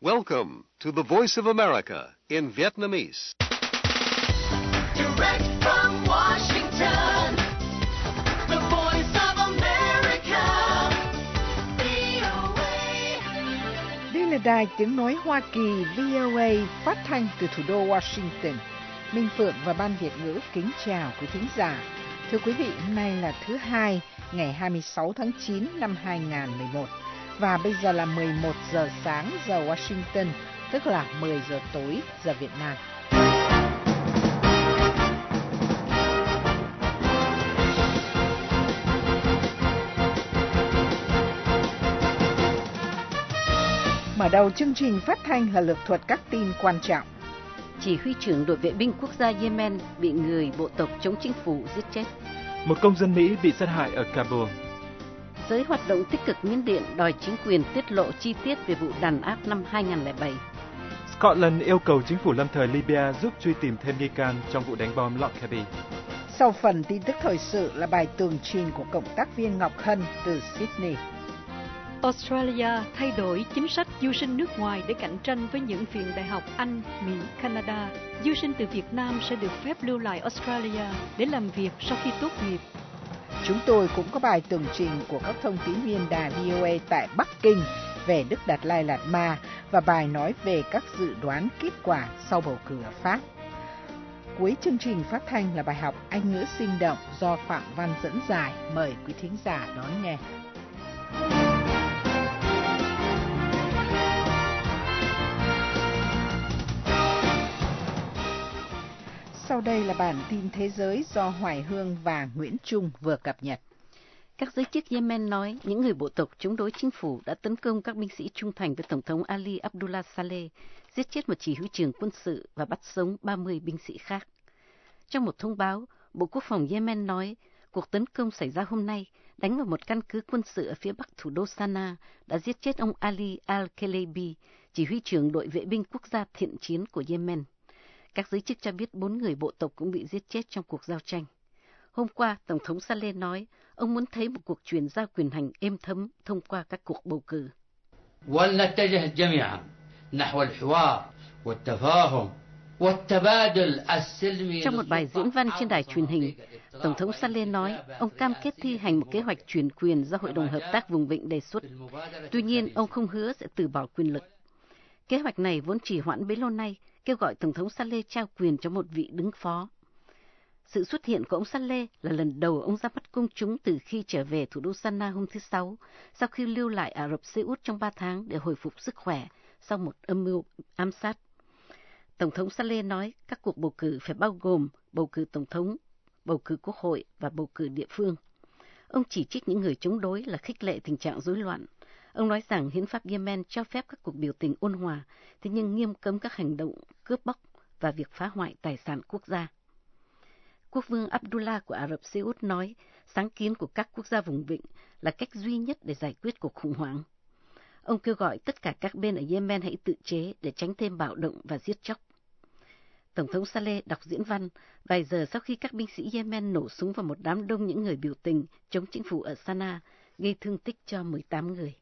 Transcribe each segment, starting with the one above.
Welcome to the Voice of America in Vietnamese. Direct from Washington, the voice of America, VOA. Đây là đài tiếng nói Hoa Kỳ VOA phát thanh từ thủ đô Washington. Minh Phượng và Ban Việt ngữ kính chào quý thính giả. Thưa quý vị, hôm nay là thứ hai, ngày 26 tháng 9 năm 2011. Và bây giờ là 11 giờ sáng giờ Washington, tức là 10 giờ tối giờ Việt Nam. Mở đầu chương trình phát thanh là lược thuật các tin quan trọng. Chỉ huy trưởng đội vệ binh quốc gia Yemen bị người bộ tộc chống chính phủ giết chết. Một công dân Mỹ bị sát hại ở Kabul. Giới hoạt động tích cực Miến Điện đòi chính quyền tiết lộ chi tiết về vụ đàn áp năm 2007. Scotland yêu cầu chính phủ lâm thời Libya giúp truy tìm thêm nghi can trong vụ đánh bom Lockerbie. Sau phần tin tức thời sự là bài tường trình của cộng tác viên Ngọc Hân từ Sydney. Australia thay đổi chính sách du sinh nước ngoài để cạnh tranh với những viện đại học Anh, Mỹ, Canada. Du sinh từ Việt Nam sẽ được phép lưu lại Australia để làm việc sau khi tốt nghiệp. Chúng tôi cũng có bài tường trình của các thông tín viên đài VOA tại Bắc Kinh về Đức Đạt Lai Lạt Ma và bài nói về các dự đoán kết quả sau bầu cử ở Pháp. Cuối chương trình phát thanh là bài học Anh ngữ sinh động do Phạm Văn dẫn giải. Mời quý thính giả đón nghe. Sau đây là bản tin thế giới do Hoài Hương và Nguyễn Trung vừa cập nhật. Các giới chức Yemen nói những người bộ tộc chống đối chính phủ đã tấn công các binh sĩ trung thành với Tổng thống Ali Abdullah Saleh, giết chết một chỉ huy trưởng quân sự và bắt sống 30 binh sĩ khác. Trong một thông báo, Bộ Quốc phòng Yemen nói cuộc tấn công xảy ra hôm nay đánh vào một căn cứ quân sự ở phía bắc thủ đô Sana đã giết chết ông Ali al-Kelebi, chỉ huy trưởng đội vệ binh quốc gia thiện chiến của Yemen. Các giới chức cho biết bốn người bộ tộc cũng bị giết chết trong cuộc giao tranh. Hôm qua, Tổng thống Saleh nói ông muốn thấy một cuộc chuyển giao quyền hành êm thấm thông qua các cuộc bầu cử. ولنتجه جميعا نحو الحوار والتفاهم والتبادل السلمي Trong một bài diễn văn trên đài truyền hình, Tổng thống Saleh nói ông cam kết thi hành một kế hoạch chuyển quyền do Hội đồng Hợp tác Vùng Vịnh đề xuất. Tuy nhiên, ông không hứa sẽ từ bỏ quyền lực. Kế hoạch này vốn chỉ hoãn bấy lâu nay, kêu gọi Tổng thống Saleh trao quyền cho một vị đứng phó. Sự xuất hiện của ông Saleh là lần đầu ông ra mắt công chúng từ khi trở về thủ đô Sanaa hôm thứ Sáu, sau khi lưu lại Ả Rập Xê Út trong ba tháng để hồi phục sức khỏe sau một âm mưu ám sát. Tổng thống Saleh nói các cuộc bầu cử phải bao gồm bầu cử tổng thống, bầu cử quốc hội và bầu cử địa phương. Ông chỉ trích những người chống đối là khích lệ tình trạng rối loạn. Ông nói rằng hiến pháp Yemen cho phép các cuộc biểu tình ôn hòa, thế nhưng nghiêm cấm các hành động cướp bóc và việc phá hoại tài sản quốc gia. Quốc vương Abdullah của Ả Rập Xê Út nói sáng kiến của các quốc gia vùng vịnh là cách duy nhất để giải quyết cuộc khủng hoảng. Ông kêu gọi tất cả các bên ở Yemen hãy tự chế để tránh thêm bạo động và giết chóc. Tổng thống Saleh đọc diễn văn vài giờ sau khi các binh sĩ Yemen nổ súng vào một đám đông những người biểu tình chống chính phủ ở Sanaa, gây thương tích cho 18 người.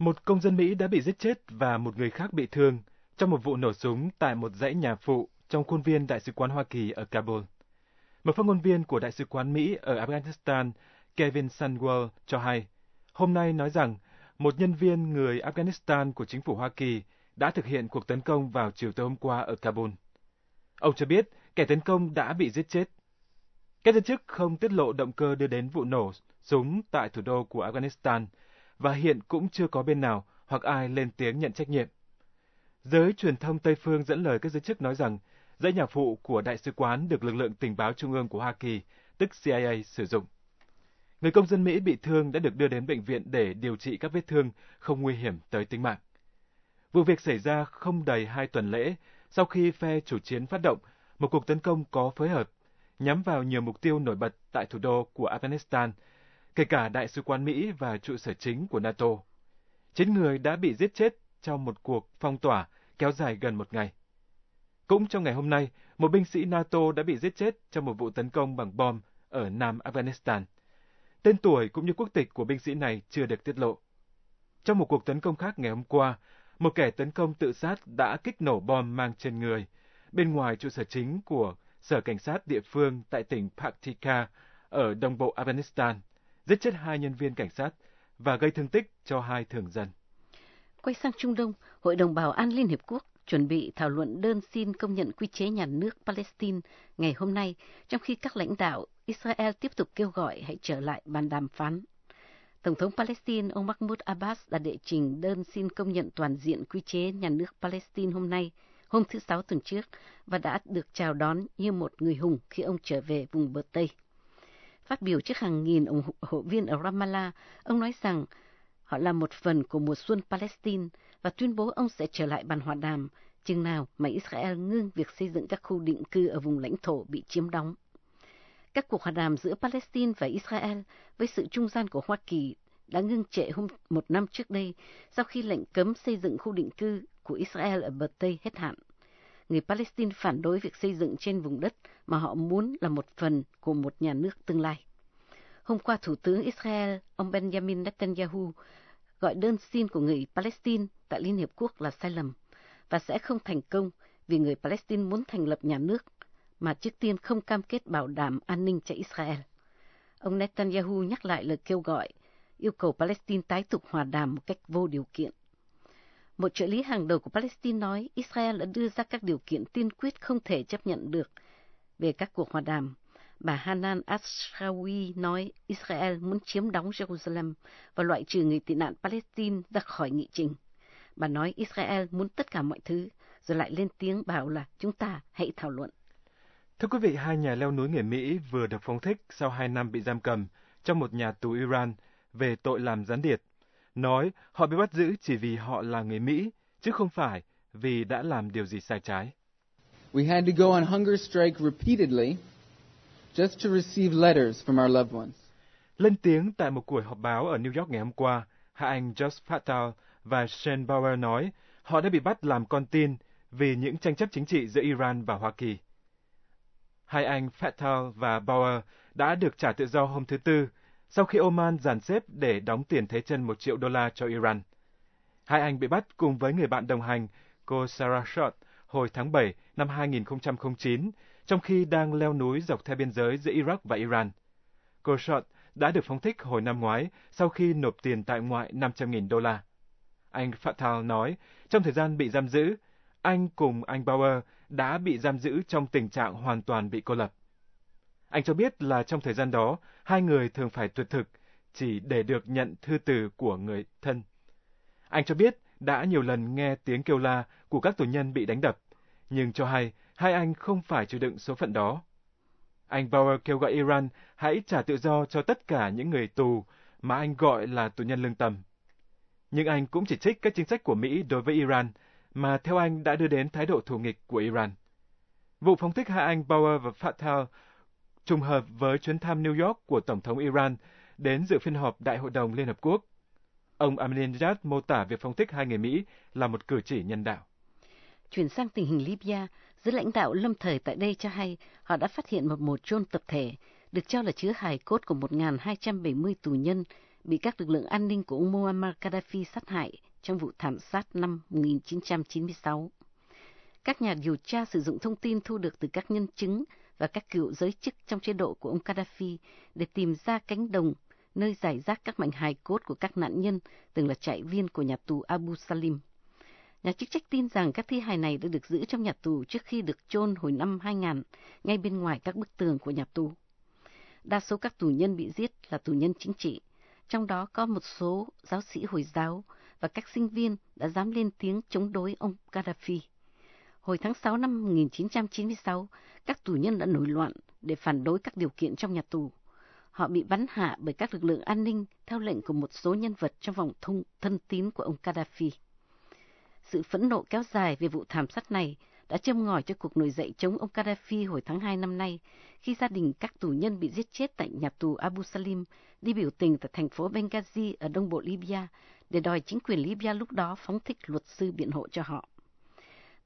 Một công dân Mỹ đã bị giết chết và một người khác bị thương trong một vụ nổ súng tại một dãy nhà phụ trong khuôn viên Đại sứ quán Hoa Kỳ ở Kabul. Một phát ngôn viên của Đại sứ quán Mỹ ở Afghanistan, Kevin Sunwell, cho hay, hôm nay nói rằng một nhân viên người Afghanistan của chính phủ Hoa Kỳ đã thực hiện cuộc tấn công vào chiều tối hôm qua ở Kabul. Ông cho biết kẻ tấn công đã bị giết chết. Các giới chức không tiết lộ động cơ đưa đến vụ nổ súng tại thủ đô của Afghanistan, và hiện cũng chưa có bên nào hoặc ai lên tiếng nhận trách nhiệm. Giới truyền thông Tây Phương dẫn lời các giới chức nói rằng dãy nhà phụ của đại sứ quán được lực lượng tình báo trung ương của Hoa Kỳ, tức CIA, sử dụng. Người công dân Mỹ bị thương đã được đưa đến bệnh viện để điều trị các vết thương không nguy hiểm tới tính mạng. Vụ việc xảy ra không đầy hai tuần lễ sau khi phe chủ chiến phát động một cuộc tấn công có phối hợp nhắm vào nhiều mục tiêu nổi bật tại thủ đô của Afghanistan, kể cả đại sứ quán Mỹ và trụ sở chính của NATO. Chín người đã bị giết chết trong một cuộc phong tỏa kéo dài gần một ngày. Cũng trong ngày hôm nay, một binh sĩ NATO đã bị giết chết trong một vụ tấn công bằng bom ở Nam Afghanistan. Tên tuổi cũng như quốc tịch của binh sĩ này chưa được tiết lộ. Trong một cuộc tấn công khác ngày hôm qua, một kẻ tấn công tự sát đã kích nổ bom mang trên người bên ngoài trụ sở chính của Sở Cảnh sát địa phương tại tỉnh Paktika ở đông bộ Afghanistan, giết chết hai nhân viên cảnh sát và gây thương tích cho hai thường dân. Quay sang Trung Đông, Hội đồng Bảo an Liên Hiệp Quốc chuẩn bị thảo luận đơn xin công nhận quy chế nhà nước Palestine ngày hôm nay, trong khi các lãnh đạo Israel tiếp tục kêu gọi hãy trở lại bàn đàm phán. Tổng thống Palestine ông Mahmoud Abbas đã đệ trình đơn xin công nhận toàn diện quy chế nhà nước Palestine hôm nay, hôm thứ Sáu tuần trước, và đã được chào đón như một người hùng khi ông trở về vùng bờ Tây. Phát biểu trước hàng nghìn ủng hộ viên ở Ramallah, ông nói rằng họ là một phần của mùa xuân Palestine và tuyên bố ông sẽ trở lại bàn hòa đàm chừng nào mà Israel ngưng việc xây dựng các khu định cư ở vùng lãnh thổ bị chiếm đóng. Các cuộc hòa đàm giữa Palestine và Israel với sự trung gian của Hoa Kỳ đã ngưng trệ hôm một năm trước đây sau khi lệnh cấm xây dựng khu định cư của Israel ở bờ Tây hết hạn. Người Palestine phản đối việc xây dựng trên vùng đất mà họ muốn là một phần của một nhà nước tương lai. Hôm qua, Thủ tướng Israel, ông Benjamin Netanyahu, gọi đơn xin của người Palestine tại Liên Hiệp Quốc là sai lầm và sẽ không thành công vì người Palestine muốn thành lập nhà nước mà trước tiên không cam kết bảo đảm an ninh cho Israel. Ông Netanyahu nhắc lại lời kêu gọi yêu cầu Palestine tái tục hòa đàm một cách vô điều kiện. Một trợ lý hàng đầu của Palestine nói Israel đã đưa ra các điều kiện tiên quyết không thể chấp nhận được về các cuộc hòa đàm. Bà Hanan Ashrawi nói Israel muốn chiếm đóng Jerusalem và loại trừ người tị nạn Palestine ra khỏi nghị trình. Bà nói Israel muốn tất cả mọi thứ, rồi lại lên tiếng bảo là chúng ta hãy thảo luận. Thưa quý vị, hai nhà leo núi người Mỹ vừa được phóng thích sau hai năm bị giam cầm trong một nhà tù Iran về tội làm gián điệp, nói họ bị bắt giữ chỉ vì họ là người Mỹ, chứ không phải vì đã làm điều gì sai trái. We had to go on hunger strike repeatedly just to receive letters from our loved ones. Lên tiếng tại một buổi họp báo ở New York ngày hôm qua, hai anh Josh Fatal và Shane Bauer nói họ đã bị bắt làm con tin vì những tranh chấp chính trị giữa Iran và Hoa Kỳ. Hai anh Fatal và Bauer đã được trả tự do hôm thứ Tư sau khi Oman dàn xếp để đóng tiền thế chân một triệu đô la cho Iran. Hai anh bị bắt cùng với người bạn đồng hành, cô Sarah Short, hồi tháng 7 năm 2009, trong khi đang leo núi dọc theo biên giới giữa Iraq và Iran. Cô Short đã được phóng thích hồi năm ngoái sau khi nộp tiền tại ngoại 500.000 đô la. Anh Fatal nói, trong thời gian bị giam giữ, anh cùng anh Bauer đã bị giam giữ trong tình trạng hoàn toàn bị cô lập. Anh cho biết là trong thời gian đó, hai người thường phải tuyệt thực chỉ để được nhận thư từ của người thân. Anh cho biết đã nhiều lần nghe tiếng kêu la của các tù nhân bị đánh đập, nhưng cho hay hai anh không phải chịu đựng số phận đó. Anh Bauer kêu gọi Iran hãy trả tự do cho tất cả những người tù mà anh gọi là tù nhân lương tâm. Nhưng anh cũng chỉ trích các chính sách của Mỹ đối với Iran, mà theo anh đã đưa đến thái độ thù nghịch của Iran. Vụ phóng thích hai anh Bauer và Fatal trùng hợp với chuyến thăm New York của Tổng thống Iran đến dự phiên họp Đại hội đồng Liên Hợp Quốc. Ông Ahmadinejad mô tả việc phóng thích hai người Mỹ là một cử chỉ nhân đạo. Chuyển sang tình hình Libya, giới lãnh đạo lâm thời tại đây cho hay họ đã phát hiện một mộ chôn tập thể được cho là chứa hài cốt của 1.270 tù nhân bị các lực lượng an ninh của ông Muammar Gaddafi sát hại trong vụ thảm sát năm 1996. Các nhà điều tra sử dụng thông tin thu được từ các nhân chứng và các cựu giới chức trong chế độ của ông Gaddafi để tìm ra cánh đồng nơi giải rác các mảnh hài cốt của các nạn nhân từng là trại viên của nhà tù Abu Salim. Nhà chức trách tin rằng các thi hài này đã được giữ trong nhà tù trước khi được chôn hồi năm 2000 ngay bên ngoài các bức tường của nhà tù. Đa số các tù nhân bị giết là tù nhân chính trị, trong đó có một số giáo sĩ Hồi giáo và các sinh viên đã dám lên tiếng chống đối ông Gaddafi. Hồi tháng 6 năm 1996, các tù nhân đã nổi loạn để phản đối các điều kiện trong nhà tù. Họ bị bắn hạ bởi các lực lượng an ninh theo lệnh của một số nhân vật trong vòng thông, thân tín của ông Gaddafi. Sự phẫn nộ kéo dài về vụ thảm sát này đã châm ngòi cho cuộc nổi dậy chống ông Gaddafi hồi tháng 2 năm nay, khi gia đình các tù nhân bị giết chết tại nhà tù Abu Salim đi biểu tình tại thành phố Benghazi ở đông bộ Libya để đòi chính quyền Libya lúc đó phóng thích luật sư biện hộ cho họ.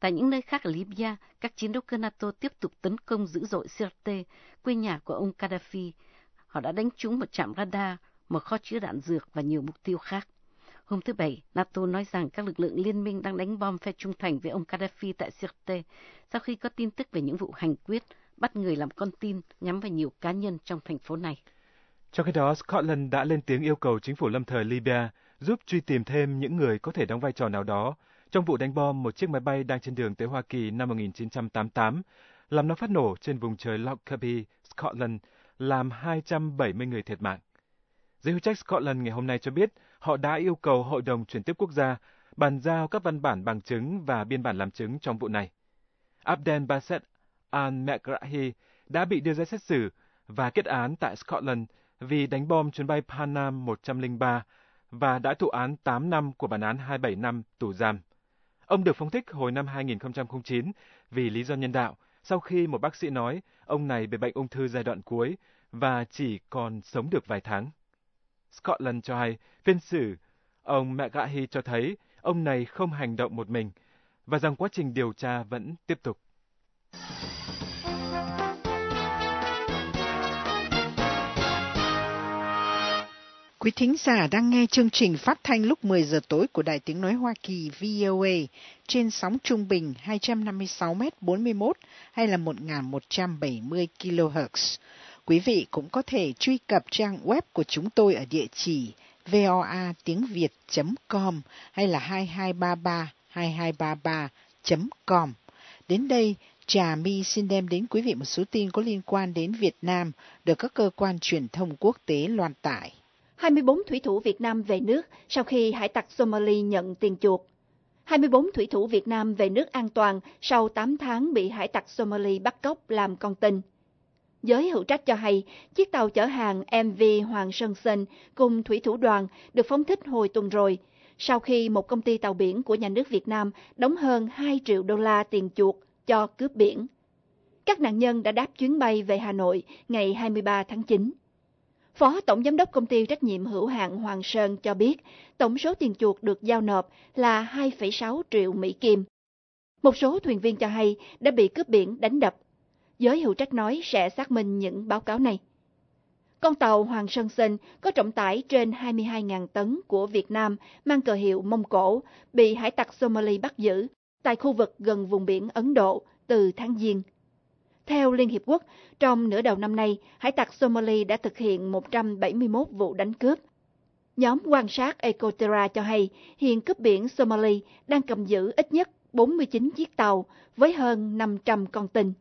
Tại những nơi khác ở Libya, các chiến đấu cơ NATO tiếp tục tấn công dữ dội Sirte, quê nhà của ông Gaddafi. Họ đã đánh trúng một trạm radar, một kho chứa đạn dược và nhiều mục tiêu khác. Hôm thứ Bảy, NATO nói rằng các lực lượng liên minh đang đánh bom phe trung thành với ông Gaddafi tại Sirte sau khi có tin tức về những vụ hành quyết bắt người làm con tin nhắm vào nhiều cá nhân trong thành phố này. Trong khi đó, Scotland đã lên tiếng yêu cầu chính phủ lâm thời Libya giúp truy tìm thêm những người có thể đóng vai trò nào đó trong vụ đánh bom một chiếc máy bay đang trên đường tới Hoa Kỳ năm 1988, làm nó phát nổ trên vùng trời Lockerbie, Scotland, làm 270 người thiệt mạng. Giới hữu trách Scotland ngày hôm nay cho biết họ đã yêu cầu Hội đồng chuyển tiếp quốc gia bàn giao các văn bản bằng chứng và biên bản làm chứng trong vụ này. Abdel Bassett al-Megrahi đã bị đưa ra xét xử và kết án tại Scotland vì đánh bom chuyến bay Pan Am 103 và đã thụ án 8 năm của bản án 27 năm tù giam. Ông được phóng thích hồi năm 2009 vì lý do nhân đạo, sau khi một bác sĩ nói ông này bị bệnh ung thư giai đoạn cuối và chỉ còn sống được vài tháng. Scotland cho hay phiên xử ông McGahey cho thấy ông này không hành động một mình và rằng quá trình điều tra vẫn tiếp tục. Quý thính giả đang nghe chương trình phát thanh lúc 10 giờ tối của Đài Tiếng Nói Hoa Kỳ VOA trên sóng trung bình 256m41 hay là 1170 kHz. Quý vị cũng có thể truy cập trang web của chúng tôi ở địa chỉ voa tiếng việt.com hay là 2233 2233.com. Đến đây, Trà My xin đem đến quý vị một số tin có liên quan đến Việt Nam được các cơ quan truyền thông quốc tế loan tải. 24 thủy thủ Việt Nam về nước sau khi hải tặc Somali nhận tiền chuộc. 24 thủy thủ Việt Nam về nước an toàn sau 8 tháng bị hải tặc Somali bắt cóc làm con tin. Giới hữu trách cho hay, chiếc tàu chở hàng MV Hoàng Sơn Sinh cùng thủy thủ đoàn được phóng thích hồi tuần rồi, sau khi một công ty tàu biển của nhà nước Việt Nam đóng hơn 2 triệu đô la tiền chuộc cho cướp biển. Các nạn nhân đã đáp chuyến bay về Hà Nội ngày 23 tháng 9. Phó Tổng Giám đốc Công ty Trách nhiệm hữu hạn Hoàng Sơn cho biết tổng số tiền chuộc được giao nộp là 2,6 triệu Mỹ Kim. Một số thuyền viên cho hay đã bị cướp biển đánh đập. Giới hữu trách nói sẽ xác minh những báo cáo này. Con tàu Hoàng Sơn Sinh có trọng tải trên 22.000 tấn của Việt Nam mang cờ hiệu Mông Cổ bị hải tặc Somali bắt giữ tại khu vực gần vùng biển Ấn Độ từ tháng Giêng. Theo Liên Hiệp Quốc, trong nửa đầu năm nay, hải tặc Somali đã thực hiện 171 vụ đánh cướp. Nhóm quan sát Ecoterra cho hay hiện cướp biển Somali đang cầm giữ ít nhất 49 chiếc tàu với hơn 500 con tin.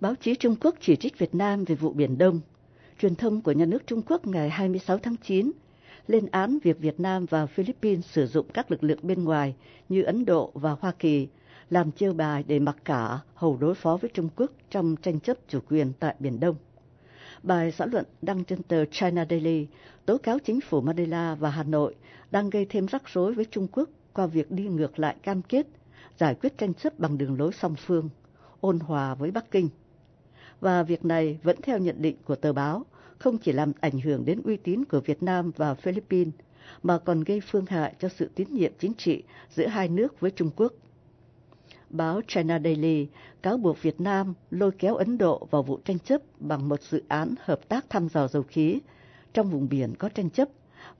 Báo chí Trung Quốc chỉ trích Việt Nam về vụ Biển Đông. Truyền thông của nhà nước Trung Quốc ngày 26 tháng 9 lên án việc Việt Nam và Philippines sử dụng các lực lượng bên ngoài như Ấn Độ và Hoa Kỳ làm chiêu bài để mặc cả hầu đối phó với Trung Quốc trong tranh chấp chủ quyền tại Biển Đông. Bài xã luận đăng trên tờ China Daily tố cáo chính phủ Manila và Hà Nội đang gây thêm rắc rối với Trung Quốc qua việc đi ngược lại cam kết giải quyết tranh chấp bằng đường lối song phương, ôn hòa với Bắc Kinh. Và việc này vẫn theo nhận định của tờ báo không chỉ làm ảnh hưởng đến uy tín của Việt Nam và Philippines, mà còn gây phương hại cho sự tín nhiệm chính trị giữa hai nước với Trung Quốc. Báo China Daily cáo buộc Việt Nam lôi kéo Ấn Độ vào vụ tranh chấp bằng một dự án hợp tác thăm dò dầu khí trong vùng biển có tranh chấp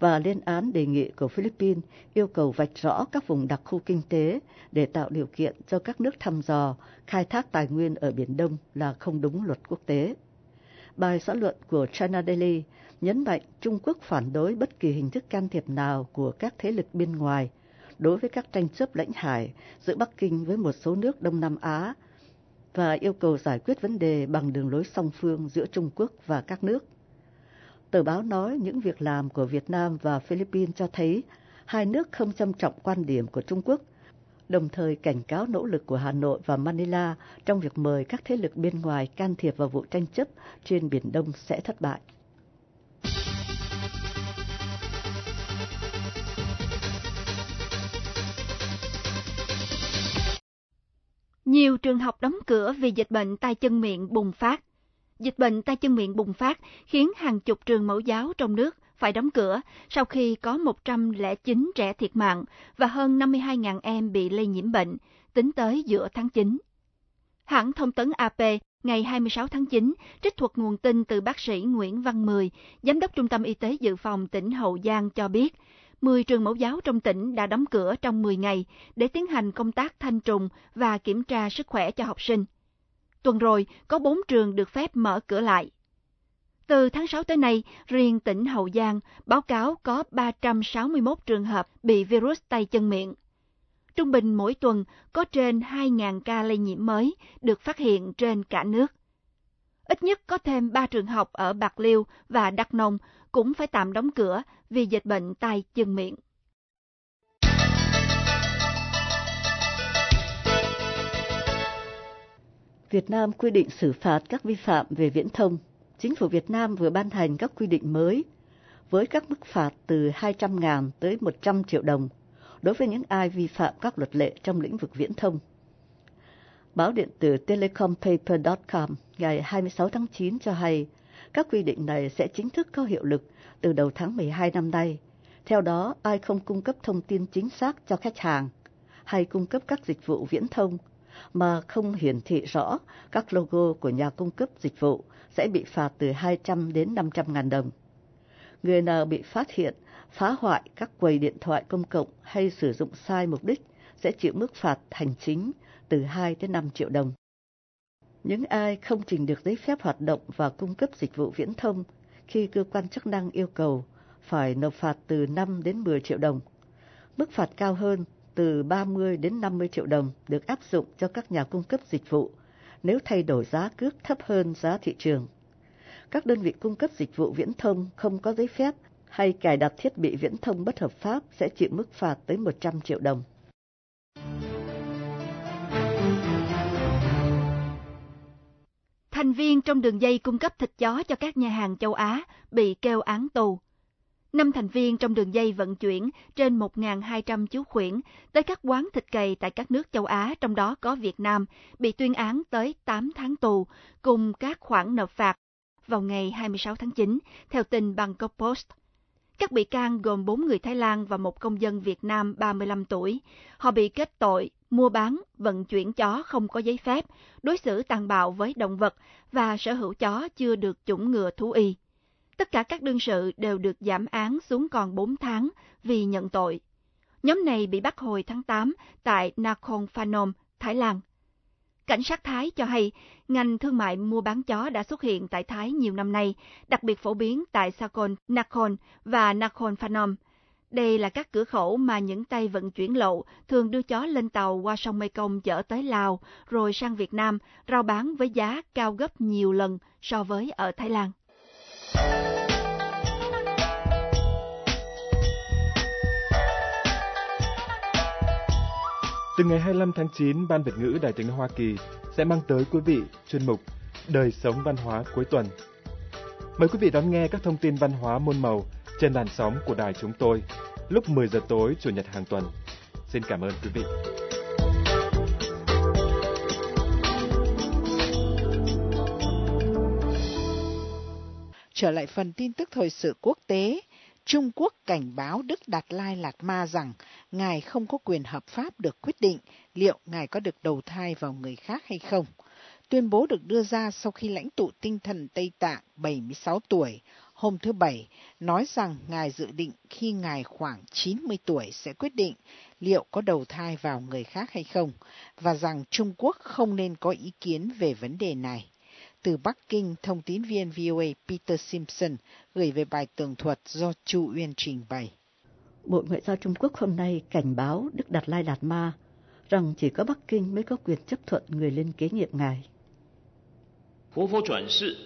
và lên án đề nghị của Philippines yêu cầu vạch rõ các vùng đặc khu kinh tế để tạo điều kiện cho các nước thăm dò, khai thác tài nguyên ở Biển Đông là không đúng luật quốc tế. Bài xã luận của China Daily nhấn mạnh Trung Quốc phản đối bất kỳ hình thức can thiệp nào của các thế lực bên ngoài đối với các tranh chấp lãnh hải giữa Bắc Kinh với một số nước Đông Nam Á và yêu cầu giải quyết vấn đề bằng đường lối song phương giữa Trung Quốc và các nước. Tờ báo nói những việc làm của Việt Nam và Philippines cho thấy hai nước không trân trọng quan điểm của Trung Quốc, đồng thời cảnh cáo nỗ lực của Hà Nội và Manila trong việc mời các thế lực bên ngoài can thiệp vào vụ tranh chấp trên Biển Đông sẽ thất bại. Nhiều trường học đóng cửa vì dịch bệnh tay chân miệng bùng phát. Dịch bệnh tay chân miệng bùng phát khiến hàng chục trường mẫu giáo trong nước phải đóng cửa sau khi có 109 trẻ thiệt mạng và hơn 52.000 em bị lây nhiễm bệnh, tính tới giữa tháng 9. Hãng thông tấn AP ngày 26 tháng 9 trích thuật nguồn tin từ bác sĩ Nguyễn Văn Mười, Giám đốc Trung tâm Y tế Dự phòng tỉnh Hậu Giang cho biết, 10 trường mẫu giáo trong tỉnh đã đóng cửa trong 10 ngày để tiến hành công tác thanh trùng và kiểm tra sức khỏe cho học sinh. Tuần rồi, có 4 trường được phép mở cửa lại. Từ tháng 6 tới nay, riêng tỉnh Hậu Giang báo cáo có 361 trường hợp bị virus tay chân miệng. Trung bình mỗi tuần có trên 2.000 ca lây nhiễm mới được phát hiện trên cả nước. Ít nhất có thêm 3 trường học ở Bạc Liêu và Đắk Nông cũng phải tạm đóng cửa vì dịch bệnh tay chân miệng. Việt Nam quy định xử phạt các vi phạm về viễn thông. Chính phủ Việt Nam vừa ban hành các quy định mới với các mức phạt từ 200.000 tới 100 triệu đồng đối với những ai vi phạm các luật lệ trong lĩnh vực viễn thông. Báo điện tử telecompaper.com ngày 26 tháng 9 cho hay các quy định này sẽ chính thức có hiệu lực từ đầu tháng 12 năm nay. Theo đó, ai không cung cấp thông tin chính xác cho khách hàng hay cung cấp các dịch vụ viễn thông mà không hiển thị rõ các logo của nhà cung cấp dịch vụ sẽ bị phạt từ 200 đến 500 ngàn đồng. Người nào bị phát hiện, phá hoại các quầy điện thoại công cộng hay sử dụng sai mục đích sẽ chịu mức phạt hành chính từ 2 đến 5 triệu đồng. Những ai không trình được giấy phép hoạt động và cung cấp dịch vụ viễn thông khi cơ quan chức năng yêu cầu phải nộp phạt từ 5 đến 10 triệu đồng. Mức phạt cao hơn từ 30 đến 50 triệu đồng được áp dụng cho các nhà cung cấp dịch vụ, nếu thay đổi giá cước thấp hơn giá thị trường. Các đơn vị cung cấp dịch vụ viễn thông không có giấy phép hay cài đặt thiết bị viễn thông bất hợp pháp sẽ chịu mức phạt tới 100 triệu đồng. Thành viên trong đường dây cung cấp thịt chó cho các nhà hàng châu Á bị kêu án tù. Năm thành viên trong đường dây vận chuyển trên 1.200 chú khuyển tới các quán thịt cầy tại các nước châu Á, trong đó có Việt Nam, bị tuyên án tới 8 tháng tù cùng các khoản nộp phạt vào ngày 26 tháng 9, theo tin Bangkok Post. Các bị can gồm 4 người Thái Lan và một công dân Việt Nam 35 tuổi. Họ bị kết tội mua bán, vận chuyển chó không có giấy phép, đối xử tàn bạo với động vật và sở hữu chó chưa được chủng ngừa thú y. Tất cả các đương sự đều được giảm án xuống còn 4 tháng vì nhận tội. Nhóm này bị bắt hồi tháng 8 tại Nakhon Phanom, Thái Lan. Cảnh sát Thái cho hay ngành thương mại mua bán chó đã xuất hiện tại Thái nhiều năm nay, đặc biệt phổ biến tại Sakon, Nakhon và Nakhon Phanom. Đây là các cửa khẩu mà những tay vận chuyển lậu thường đưa chó lên tàu qua sông Mekong chở tới Lào, rồi sang Việt Nam, rao bán với giá cao gấp nhiều lần so với ở Thái Lan. Từ ngày 25 tháng 9, Ban Việt ngữ Đài tiếng nói Hoa Kỳ sẽ mang tới quý vị chuyên mục Đời sống văn hóa cuối tuần. Mời quý vị đón nghe các thông tin văn hóa môn màu trên làn sóng của đài chúng tôi lúc 10 giờ tối Chủ nhật hàng tuần. Xin cảm ơn quý vị. Trở lại phần tin tức thời sự quốc tế, Trung Quốc cảnh báo Đức Đạt Lai Lạt Ma rằng Ngài không có quyền hợp pháp được quyết định liệu Ngài có được đầu thai vào người khác hay không. Tuyên bố được đưa ra sau khi lãnh tụ tinh thần Tây Tạng 76 tuổi hôm thứ Bảy nói rằng Ngài dự định khi Ngài khoảng 90 tuổi sẽ quyết định liệu có đầu thai vào người khác hay không, và rằng Trung Quốc không nên có ý kiến về vấn đề này. Từ Bắc Kinh, thông tín viên VOA Peter Simpson gửi về bài tường thuật do Chu Uyên trình bày. Bộ Ngoại giao Trung Quốc hôm nay cảnh báo Đức Đạt Lai Lạt Ma rằng chỉ có Bắc Kinh mới có quyền chấp thuận người lên kế nhiệm ngài. 活佛转世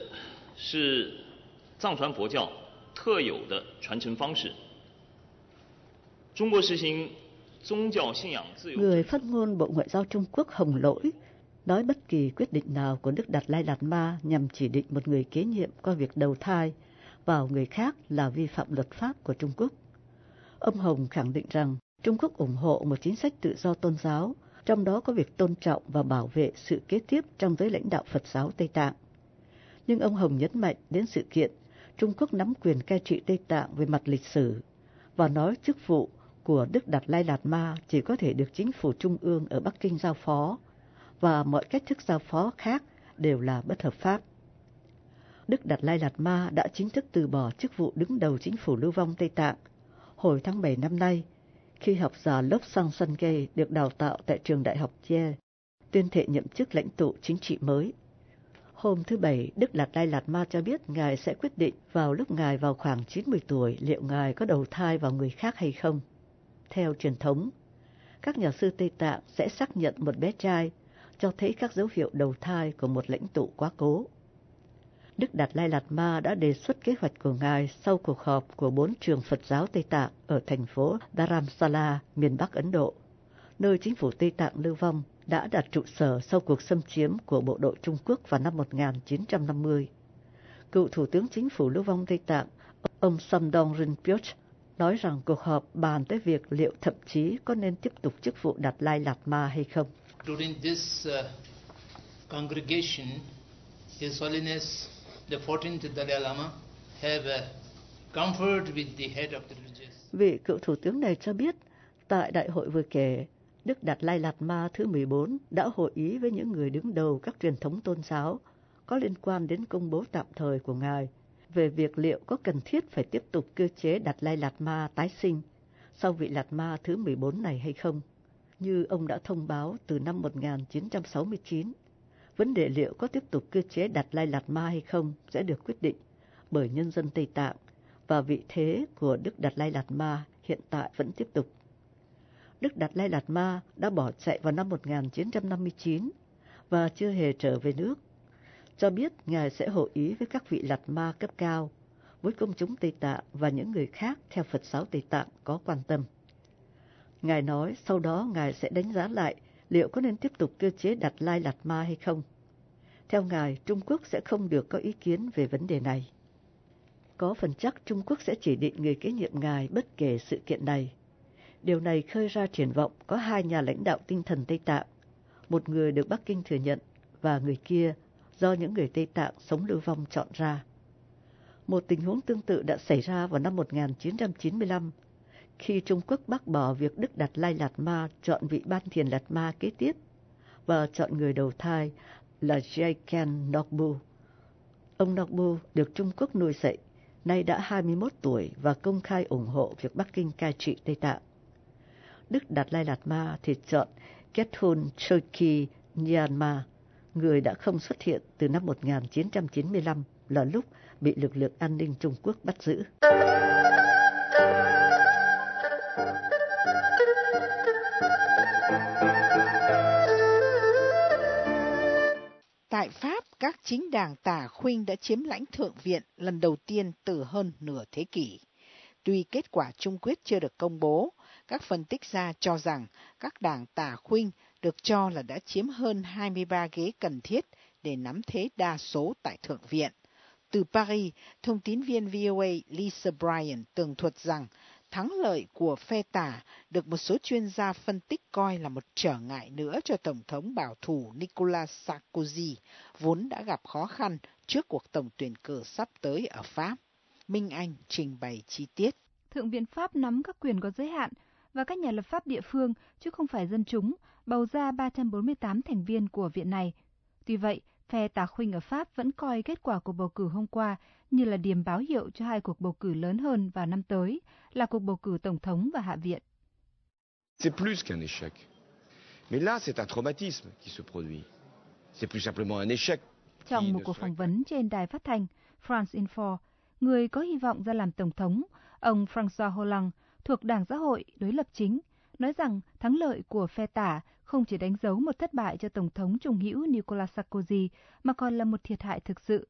是藏传佛教特有的传承方式。中国实行宗教信仰自由。 Người phát ngôn Bộ Ngoại giao Trung Quốc Hồng Lỗi nói bất kỳ quyết định nào của Đức Đạt Lai Lạt Ma nhằm chỉ định một người kế nhiệm qua việc đầu thai vào người khác là vi phạm luật pháp của Trung Quốc. Ông Hồng khẳng định rằng Trung Quốc ủng hộ một chính sách tự do tôn giáo, trong đó có việc tôn trọng và bảo vệ sự kế tiếp trong giới lãnh đạo Phật giáo Tây Tạng. Nhưng ông Hồng nhấn mạnh đến sự kiện Trung Quốc nắm quyền cai trị Tây Tạng về mặt lịch sử và nói chức vụ của Đức Đạt Lai Lạt Ma chỉ có thể được chính phủ trung ương ở Bắc Kinh giao phó và mọi cách thức giao phó khác đều là bất hợp pháp. Đức Đạt Lai Lạt Ma đã chính thức từ bỏ chức vụ đứng đầu chính phủ lưu vong Tây Tạng hồi tháng 7 năm nay, khi học giả Lốc Sang Sangay được đào tạo tại trường đại học Yale, tuyên thệ nhậm chức lãnh tụ chính trị mới. Hôm thứ Bảy, Đức Đạt Lai Lạt Ma cho biết Ngài sẽ quyết định vào lúc Ngài vào khoảng 90 tuổi liệu Ngài có đầu thai vào người khác hay không. Theo truyền thống, các nhà sư Tây Tạng sẽ xác nhận một bé trai cho thấy các dấu hiệu đầu thai của một lãnh tụ quá cố. Đức Đạt Lai Lạt Ma đã đề xuất kế hoạch của Ngài sau cuộc họp của bốn trường Phật giáo Tây Tạng ở thành phố Dharamsala, miền Bắc Ấn Độ, nơi chính phủ Tây Tạng lưu vong đã đặt trụ sở sau cuộc xâm chiếm của bộ đội Trung Quốc vào năm 1950. Cựu Thủ tướng Chính phủ lưu vong Tây Tạng, ông Samdong Rinpoche, nói rằng cuộc họp bàn tới việc liệu thậm chí có nên tiếp tục chức vụ Đạt Lai Lạt Ma hay không. During this uh, congregation, His Holiness the 14th Dalai Lama have uh, conferred with the head of the religious. Vị cựu thủ tướng này cho biết, tại đại hội vừa kể, Đức Đạt Lai Lạt Ma thứ 14 đã hội ý với những người đứng đầu các truyền thống tôn giáo có liên quan đến công bố tạm thời của Ngài về việc liệu có cần thiết phải tiếp tục cơ chế Đạt Lai Lạt Ma tái sinh sau vị Lạt Ma thứ 14 này hay không. Như ông đã thông báo từ năm 1969, vấn đề liệu có tiếp tục cơ chế đặt Lai Lạt Ma hay không sẽ được quyết định bởi nhân dân Tây Tạng và vị thế của Đức Đạt Lai Lạt Ma hiện tại vẫn tiếp tục. Đức Đạt Lai Lạt Ma đã bỏ chạy vào năm 1959 và chưa hề trở về nước, cho biết Ngài sẽ hội ý với các vị Lạt Ma cấp cao, với công chúng Tây Tạng và những người khác theo Phật giáo Tây Tạng có quan tâm. Ngài nói sau đó Ngài sẽ đánh giá lại liệu có nên tiếp tục cơ chế đặt Lai Lạt Ma hay không. Theo Ngài, Trung Quốc sẽ không được có ý kiến về vấn đề này. Có phần chắc Trung Quốc sẽ chỉ định người kế nhiệm Ngài bất kể sự kiện này. Điều này khơi ra triển vọng có hai nhà lãnh đạo tinh thần Tây Tạng, một người được Bắc Kinh thừa nhận và người kia do những người Tây Tạng sống lưu vong chọn ra. Một tình huống tương tự đã xảy ra vào năm 1995 khi Trung Quốc bác bỏ việc Đức Đạt Lai Lạt Ma chọn vị ban thiền Lạt Ma kế tiếp và chọn người đầu thai là Jaiken Nogbu. Ông Nogbu được Trung Quốc nuôi dạy, nay đã 21 tuổi và công khai ủng hộ việc Bắc Kinh cai trị Tây Tạng. Đức Đạt Lai Lạt Ma thì chọn Kethun Choki Nyanma, người đã không xuất hiện từ năm 1995 là lúc bị lực lượng an ninh Trung Quốc bắt giữ. Tại Pháp, các chính đảng tả khuynh đã chiếm lãnh thượng viện lần đầu tiên từ hơn nửa thế kỷ. Tuy kết quả chung quyết chưa được công bố, các phân tích gia cho rằng các đảng tả khuynh được cho là đã chiếm hơn 23 ghế cần thiết để nắm thế đa số tại Thượng viện. Từ Paris, thông tín viên VOA Lisa Bryan tường thuật rằng thắng lợi của phe tả được một số chuyên gia phân tích coi là một trở ngại nữa cho Tổng thống bảo thủ Nicolas Sarkozy, vốn đã gặp khó khăn trước cuộc tổng tuyển cử sắp tới ở Pháp. Minh Anh trình bày chi tiết. Thượng viện Pháp nắm các quyền có giới hạn và các nhà lập pháp địa phương, chứ không phải dân chúng, bầu ra 348 thành viên của viện này. Tuy vậy, phe tà khuynh ở Pháp vẫn coi kết quả của bầu cử hôm qua như là điểm báo hiệu cho hai cuộc bầu cử lớn hơn vào năm tới, là cuộc bầu cử Tổng thống và Hạ viện. C'est plus qu'un échec. Mais là, c'est un traumatisme qui se produit. C'est plus simplement un échec. Trong một cuộc phỏng vấn trên đài phát thanh France Info, người có hy vọng ra làm Tổng thống, ông François Hollande, thuộc Đảng Xã hội đối lập chính, nói rằng thắng lợi của phe tả không chỉ đánh dấu một thất bại cho Tổng thống Trung hữu Nicolas Sarkozy mà còn là một thiệt hại thực sự.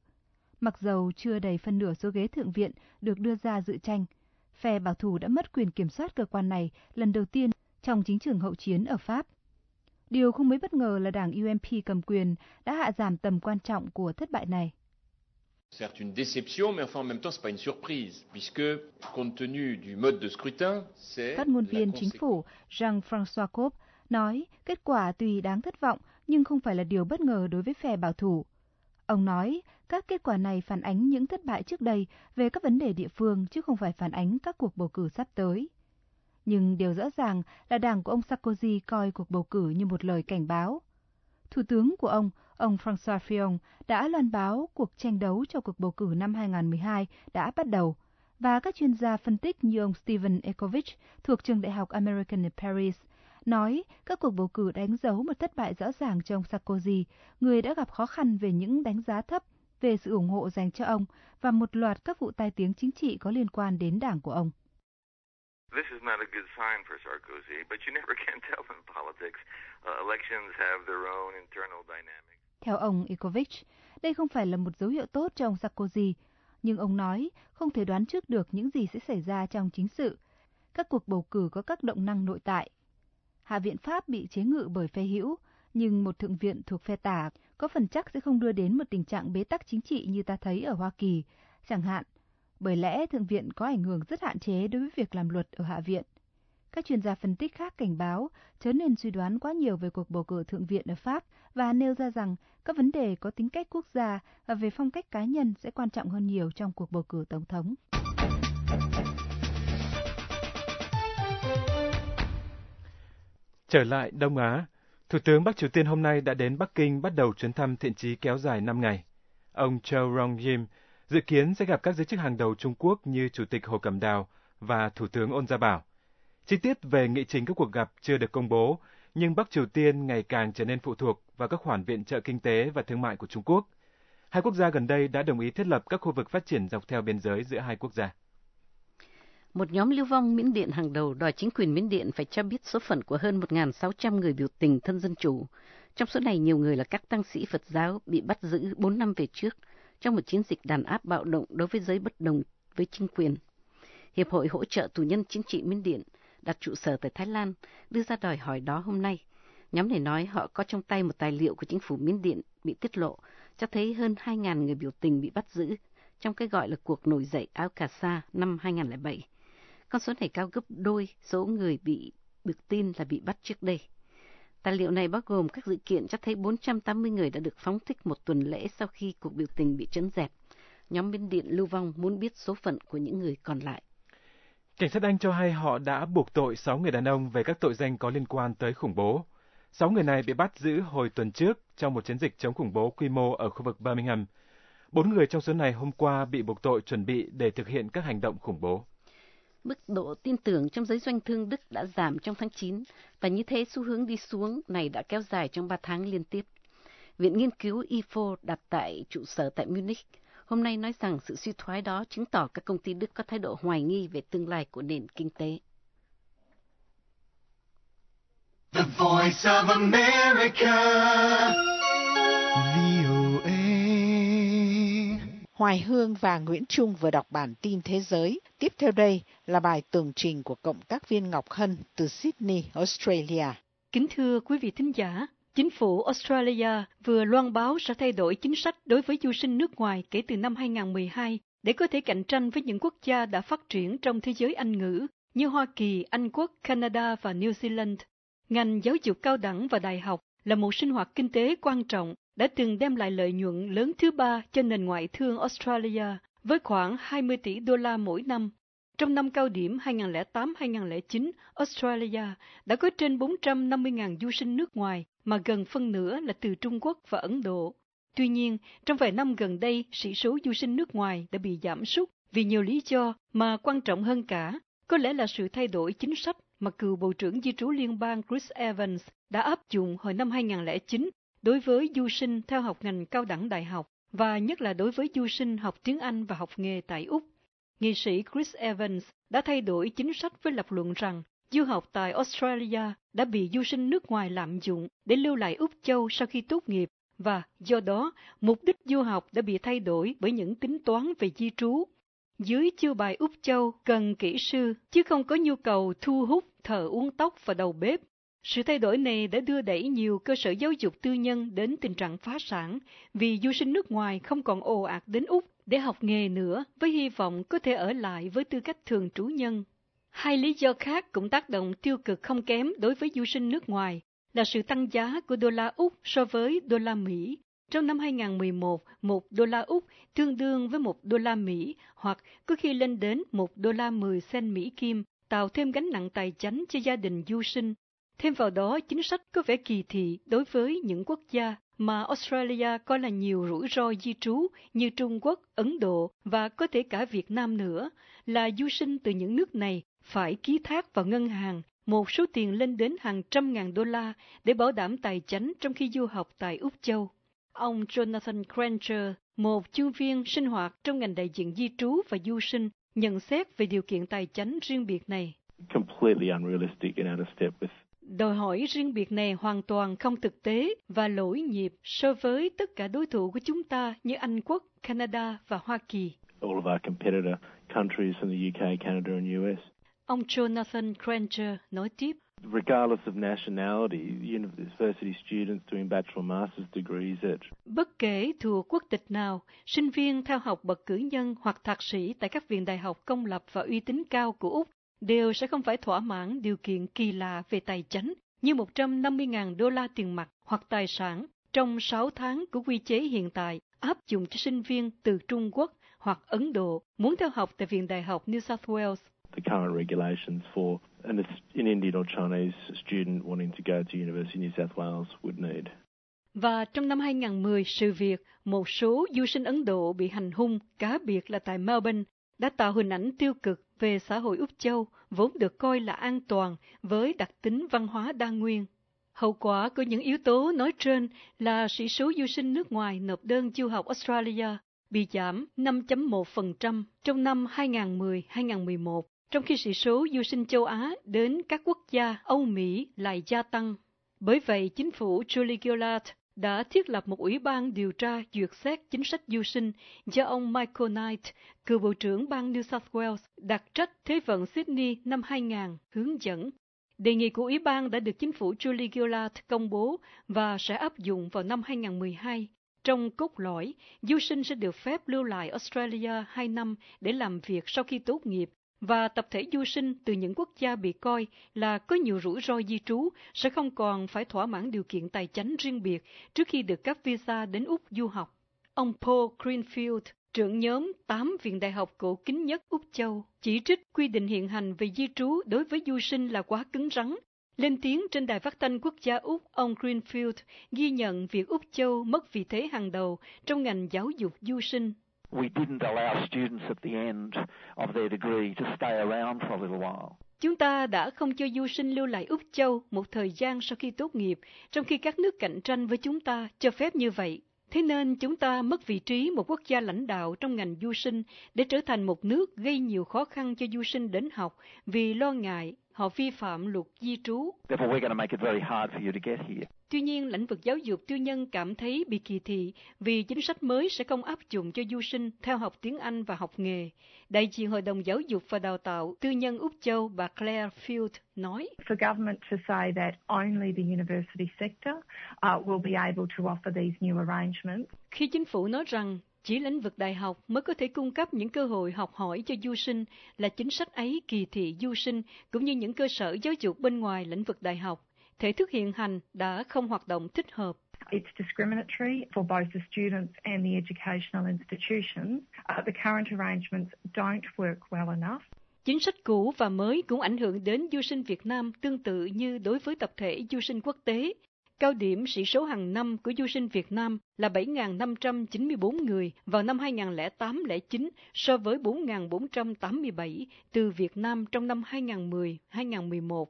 Mặc dầu chưa đầy phân nửa số ghế thượng viện được đưa ra dự tranh, phe bảo thủ đã mất quyền kiểm soát cơ quan này lần đầu tiên trong chính trường hậu chiến ở Pháp. Điều không mấy bất ngờ là đảng UMP cầm quyền đã hạ giảm tầm quan trọng của thất bại này. C'est une déception, mais enfin en même temps c'est pas une surprise, puisque compte tenu du mode de scrutin, c'est Phát ngôn viên chính phủ Jean-François Cop nói kết quả tuy đáng thất vọng nhưng không phải là điều bất ngờ đối với phe bảo thủ. Ông nói các kết quả này phản ánh những thất bại trước đây về các vấn đề địa phương chứ không phải phản ánh các cuộc bầu cử sắp tới. Nhưng điều rõ ràng là đảng của ông Sarkozy coi cuộc bầu cử như một lời cảnh báo. Thủ tướng của ông, ông François Fillon, đã loan báo cuộc tranh đấu cho cuộc bầu cử năm 2012 đã bắt đầu, và các chuyên gia phân tích như ông Stephen Ekovich thuộc trường đại học American in Paris nói các cuộc bầu cử đánh dấu một thất bại rõ ràng cho ông Sarkozy, người đã gặp khó khăn về những đánh giá thấp về sự ủng hộ dành cho ông và một loạt các vụ tai tiếng chính trị có liên quan đến đảng của ông. This is not a good sign for Sarkozy, but you never can tell in politics. Uh, elections have their own internal dynamics. Theo ông Ikovic, đây không phải là một dấu hiệu tốt cho ông Sarkozy, nhưng ông nói không thể đoán trước được những gì sẽ xảy ra trong chính sự. Các cuộc bầu cử có các động năng nội tại. Hạ viện Pháp bị chế ngự bởi phe hữu, nhưng một thượng viện thuộc phe tả có phần chắc sẽ không đưa đến một tình trạng bế tắc chính trị như ta thấy ở Hoa Kỳ, chẳng hạn, bởi lẽ thượng viện có ảnh hưởng rất hạn chế đối với việc làm luật ở hạ viện. Các chuyên gia phân tích khác cảnh báo chớ nên suy đoán quá nhiều về cuộc bầu cử thượng viện ở Pháp và nêu ra rằng các vấn đề có tính cách quốc gia và về phong cách cá nhân sẽ quan trọng hơn nhiều trong cuộc bầu cử tổng thống. Trở lại Đông Á, Thủ tướng Bắc Triều Tiên hôm nay đã đến Bắc Kinh bắt đầu chuyến thăm thiện chí kéo dài 5 ngày. Ông Cho Rong-jim dự kiến sẽ gặp các giới chức hàng đầu Trung Quốc như Chủ tịch Hồ Cẩm Đào và Thủ tướng Ôn Gia Bảo. Chi tiết về nghị trình các cuộc gặp chưa được công bố, nhưng Bắc Triều Tiên ngày càng trở nên phụ thuộc vào các khoản viện trợ kinh tế và thương mại của Trung Quốc. Hai quốc gia gần đây đã đồng ý thiết lập các khu vực phát triển dọc theo biên giới giữa hai quốc gia. Một nhóm lưu vong Miến Điện hàng đầu đòi chính quyền Miến Điện phải cho biết số phận của hơn 1.600 người biểu tình thân dân chủ. Trong số này nhiều người là các tăng sĩ Phật giáo bị bắt giữ 4 năm về trước trong một chiến dịch đàn áp bạo động đối với giới bất đồng với chính quyền. Hiệp hội hỗ trợ tù nhân chính trị Miến Điện đặt trụ sở tại Thái Lan đưa ra đòi hỏi đó hôm nay. Nhóm này nói họ có trong tay một tài liệu của chính phủ Miến Điện bị tiết lộ, cho thấy hơn 2.000 người biểu tình bị bắt giữ trong cái gọi là cuộc nổi dậy áo cà sa năm 2007. Con số này cao gấp đôi số người bị, được tin là bị bắt trước đây. Tài liệu này bao gồm các dự kiện cho thấy 480 người đã được phóng thích một tuần lễ sau khi cuộc biểu tình bị chấn dẹp. Nhóm biên điện lưu vong muốn biết số phận của những người còn lại. Cảnh sát Anh cho hay họ đã buộc tội 6 người đàn ông về các tội danh có liên quan tới khủng bố. 6 người này bị bắt giữ hồi tuần trước trong một chiến dịch chống khủng bố quy mô ở khu vực Birmingham. Bốn người trong số này hôm qua bị buộc tội chuẩn bị để thực hiện các hành động khủng bố. Mức độ tin tưởng trong giới doanh thương Đức đã giảm trong tháng 9 và như thế xu hướng đi xuống này đã kéo dài trong 3 tháng liên tiếp. Viện nghiên cứu e IFO đặt tại trụ sở tại Munich hôm nay nói rằng sự suy thoái đó chứng tỏ các công ty Đức có thái độ hoài nghi về tương lai của nền kinh tế. The Voice of America. Hoài Hương và Nguyễn Trung vừa đọc bản tin thế giới. Tiếp theo đây là bài tường trình của Cộng tác viên Ngọc Hân từ Sydney, Australia. Kính thưa quý vị thính giả, Chính phủ Australia vừa loan báo sẽ thay đổi chính sách đối với du sinh nước ngoài kể từ năm 2012 để có thể cạnh tranh với những quốc gia đã phát triển trong thế giới Anh ngữ như Hoa Kỳ, Anh Quốc, Canada và New Zealand. Ngành giáo dục cao đẳng và đại học là một sinh hoạt kinh tế quan trọng đã từng đem lại lợi nhuận lớn thứ ba cho nền ngoại thương Australia với khoảng 20 tỷ đô la mỗi năm. Trong năm cao điểm 2008-2009, Australia đã có trên 450.000 du sinh nước ngoài, mà gần phân nửa là từ Trung Quốc và Ấn Độ. Tuy nhiên, trong vài năm gần đây, sĩ số du sinh nước ngoài đã bị giảm sút vì nhiều lý do mà quan trọng hơn cả, có lẽ là sự thay đổi chính sách mà cựu Bộ trưởng Di trú Liên bang Chris Evans đã áp dụng hồi năm 2009 đối với du sinh theo học ngành cao đẳng đại học, và nhất là đối với du sinh học tiếng Anh và học nghề tại Úc. Nghị sĩ Chris Evans đã thay đổi chính sách với lập luận rằng du học tại Australia đã bị du sinh nước ngoài lạm dụng để lưu lại Úc Châu sau khi tốt nghiệp, và do đó, mục đích du học đã bị thay đổi bởi những tính toán về di trú. Dưới chiêu bài Úc Châu cần kỹ sư, chứ không có nhu cầu thu hút, thợ uống tóc và đầu bếp. Sự thay đổi này đã đưa đẩy nhiều cơ sở giáo dục tư nhân đến tình trạng phá sản vì du sinh nước ngoài không còn ồ ạt đến Úc để học nghề nữa với hy vọng có thể ở lại với tư cách thường trú nhân. Hai lý do khác cũng tác động tiêu cực không kém đối với du sinh nước ngoài là sự tăng giá của đô la Úc so với đô la Mỹ. Trong năm 2011, một đô la Úc tương đương với một đô la Mỹ hoặc có khi lên đến một đô la 10 sen Mỹ Kim, tạo thêm gánh nặng tài chính cho gia đình du sinh. Thêm vào đó, chính sách có vẻ kỳ thị đối với những quốc gia mà Australia coi là nhiều rủi ro di trú như Trung Quốc, Ấn Độ và có thể cả Việt Nam nữa, là du sinh từ những nước này phải ký thác vào ngân hàng một số tiền lên đến hàng trăm ngàn đô la để bảo đảm tài chính trong khi du học tại Úc Châu. Ông Jonathan Crancher, một chuyên viên sinh hoạt trong ngành đại diện di trú và du sinh, nhận xét về điều kiện tài chính riêng biệt này. Completely unrealistic and out of step with Đòi hỏi riêng biệt này hoàn toàn không thực tế và lỗi nhịp so với tất cả đối thủ của chúng ta như Anh Quốc, Canada và Hoa Kỳ. all of our competitor countries from the UK, Canada and US. Ông Jonathan Crancher nói tiếp. Regardless of nationality, university students doing bachelor master's degrees at Bất kể thuộc quốc tịch nào, sinh viên theo học bậc cử nhân hoặc thạc sĩ tại các viện đại học công lập và uy tín cao của Úc đều sẽ không phải thỏa mãn điều kiện kỳ lạ về tài chính như 150.000 đô la tiền mặt hoặc tài sản trong 6 tháng của quy chế hiện tại áp dụng cho sinh viên từ Trung Quốc hoặc Ấn Độ muốn theo học tại Viện Đại học New South Wales. the current regulations for an an Indian or Chinese student wanting to go to University of New South Wales would need. Và trong năm 2010, sự việc một số du sinh Ấn Độ bị hành hung, cá biệt là tại Melbourne, đã tạo hình ảnh tiêu cực về xã hội Úc Châu, vốn được coi là an toàn với đặc tính văn hóa đa nguyên. Hậu quả của những yếu tố nói trên là sĩ số du sinh nước ngoài nộp đơn du học Australia bị giảm 5.1% trong năm 2010-2011, trong khi sĩ số du sinh châu Á đến các quốc gia Âu Mỹ lại gia tăng. Bởi vậy, chính phủ Julie Gillard đã thiết lập một ủy ban điều tra duyệt xét chính sách du sinh do ông Michael Knight, cựu Bộ trưởng bang New South Wales, đặc trách Thế vận Sydney năm 2000 hướng dẫn. Đề nghị của ủy ban đã được chính phủ Julie Gillard công bố và sẽ áp dụng vào năm 2012. Trong cốt lõi, du sinh sẽ được phép lưu lại Australia 2 năm để làm việc sau khi tốt nghiệp và tập thể du sinh từ những quốc gia bị coi là có nhiều rủi ro di trú sẽ không còn phải thỏa mãn điều kiện tài chính riêng biệt trước khi được cấp visa đến Úc du học. Ông Paul Greenfield, trưởng nhóm 8 viện đại học cổ kính nhất Úc Châu, chỉ trích quy định hiện hành về di trú đối với du sinh là quá cứng rắn. Lên tiếng trên đài phát thanh quốc gia Úc, ông Greenfield ghi nhận việc Úc Châu mất vị thế hàng đầu trong ngành giáo dục du sinh we didn't allow students at the end of their degree to stay around for a little while. Chúng ta đã không cho du sinh lưu lại Úc Châu một thời gian sau khi tốt nghiệp, trong khi các nước cạnh tranh với chúng ta cho phép như vậy. Thế nên chúng ta mất vị trí một quốc gia lãnh đạo trong ngành du sinh để trở thành một nước gây nhiều khó khăn cho du sinh đến học vì lo ngại họ vi phạm luật di trú. Tuy nhiên, lĩnh vực giáo dục tư nhân cảm thấy bị kỳ thị vì chính sách mới sẽ không áp dụng cho du sinh theo học tiếng Anh và học nghề. Đại diện Hội đồng Giáo dục và Đào tạo tư nhân Úc Châu bà Claire Field nói. For government to say that only the university sector uh, will be able to offer these new arrangements. Khi chính phủ nói rằng chỉ lĩnh vực đại học mới có thể cung cấp những cơ hội học hỏi cho du sinh là chính sách ấy kỳ thị du sinh cũng như những cơ sở giáo dục bên ngoài lĩnh vực đại học thể thức hiện hành đã không hoạt động thích hợp. It's discriminatory for both the students and the educational institutions. Uh, the current arrangements don't work well enough. Chính sách cũ và mới cũng ảnh hưởng đến du sinh Việt Nam tương tự như đối với tập thể du sinh quốc tế. Cao điểm sĩ số hàng năm của du sinh Việt Nam là 7.594 người vào năm 2008-09 so với 4.487 từ Việt Nam trong năm 2010-2011.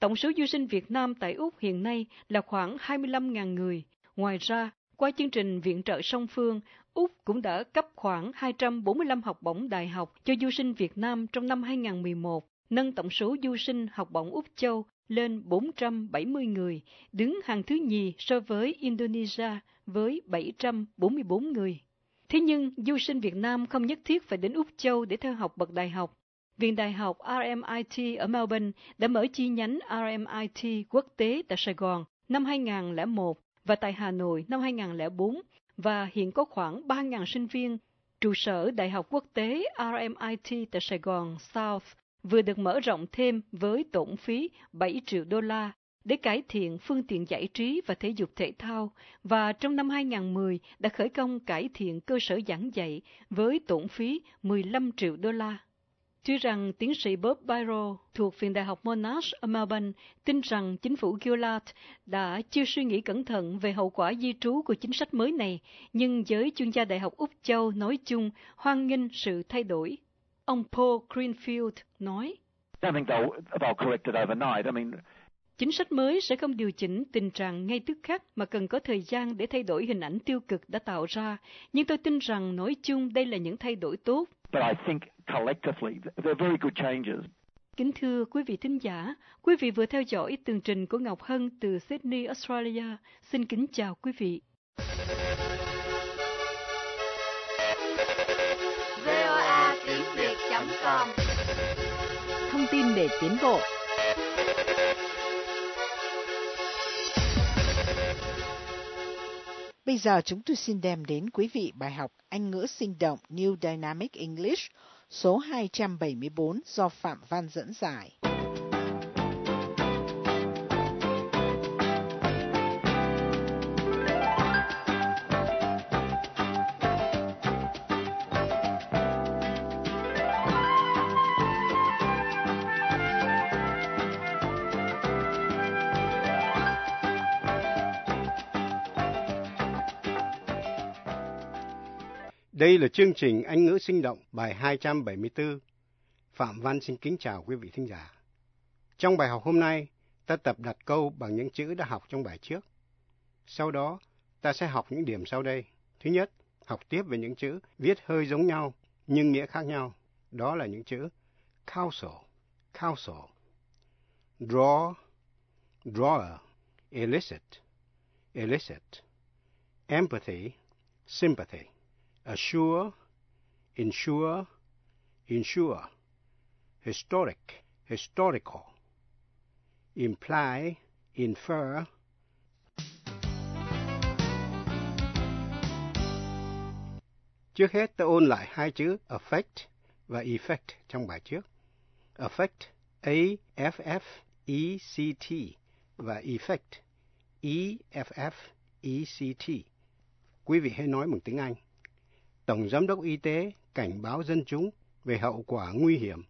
Tổng số du sinh Việt Nam tại Úc hiện nay là khoảng 25.000 người. Ngoài ra, qua chương trình viện trợ song phương, Úc cũng đã cấp khoảng 245 học bổng đại học cho du sinh Việt Nam trong năm 2011, nâng tổng số du sinh học bổng Úc Châu lên 470 người, đứng hàng thứ nhì so với Indonesia với 744 người. Thế nhưng, du sinh Việt Nam không nhất thiết phải đến Úc Châu để theo học bậc đại học. Viện Đại học RMIT ở Melbourne đã mở chi nhánh RMIT quốc tế tại Sài Gòn năm 2001 và tại Hà Nội năm 2004 và hiện có khoảng 3.000 sinh viên. Trụ sở Đại học quốc tế RMIT tại Sài Gòn South vừa được mở rộng thêm với tổn phí 7 triệu đô la để cải thiện phương tiện giải trí và thể dục thể thao và trong năm 2010 đã khởi công cải thiện cơ sở giảng dạy với tổn phí 15 triệu đô la. Tuy rằng tiến sĩ Bob Byro thuộc Viện Đại học Monash ở Melbourne tin rằng chính phủ Gillard đã chưa suy nghĩ cẩn thận về hậu quả di trú của chính sách mới này, nhưng giới chuyên gia Đại học Úc Châu nói chung hoan nghênh sự thay đổi. Ông Paul Greenfield nói. Chính sách mới sẽ không điều chỉnh tình trạng ngay tức khắc mà cần có thời gian để thay đổi hình ảnh tiêu cực đã tạo ra. Nhưng tôi tin rằng nói chung đây là những thay đổi tốt. But I think collectively they're very good changes. Kính thưa quý vị thính giả, quý vị vừa theo dõi tường trình của Ngọc Hân từ Sydney, Australia. Xin kính chào quý vị. VOA tiếng Việt.com Thông tin để tiến bộ. Bây giờ chúng tôi xin đem đến quý vị bài học Anh ngữ sinh động New Dynamic English số 274 do Phạm Văn dẫn giải. Đây là chương trình Anh ngữ sinh động bài 274. Phạm Văn xin kính chào quý vị thính giả. Trong bài học hôm nay, ta tập đặt câu bằng những chữ đã học trong bài trước. Sau đó, ta sẽ học những điểm sau đây. Thứ nhất, học tiếp về những chữ viết hơi giống nhau nhưng nghĩa khác nhau. Đó là những chữ counsel, counsel, draw, drawer, elicit, elicit, empathy, sympathy assure, insure, insure, historic, historical, imply, infer. Trước hết ta ôn lại hai chữ affect và effect trong bài trước. Affect, A-F-F-E-C-T và effect, E-F-F-E-C-T. Quý vị hãy nói bằng tiếng Anh. Tổng Giám đốc Y tế cảnh báo dân chúng về hậu quả nguy hiểm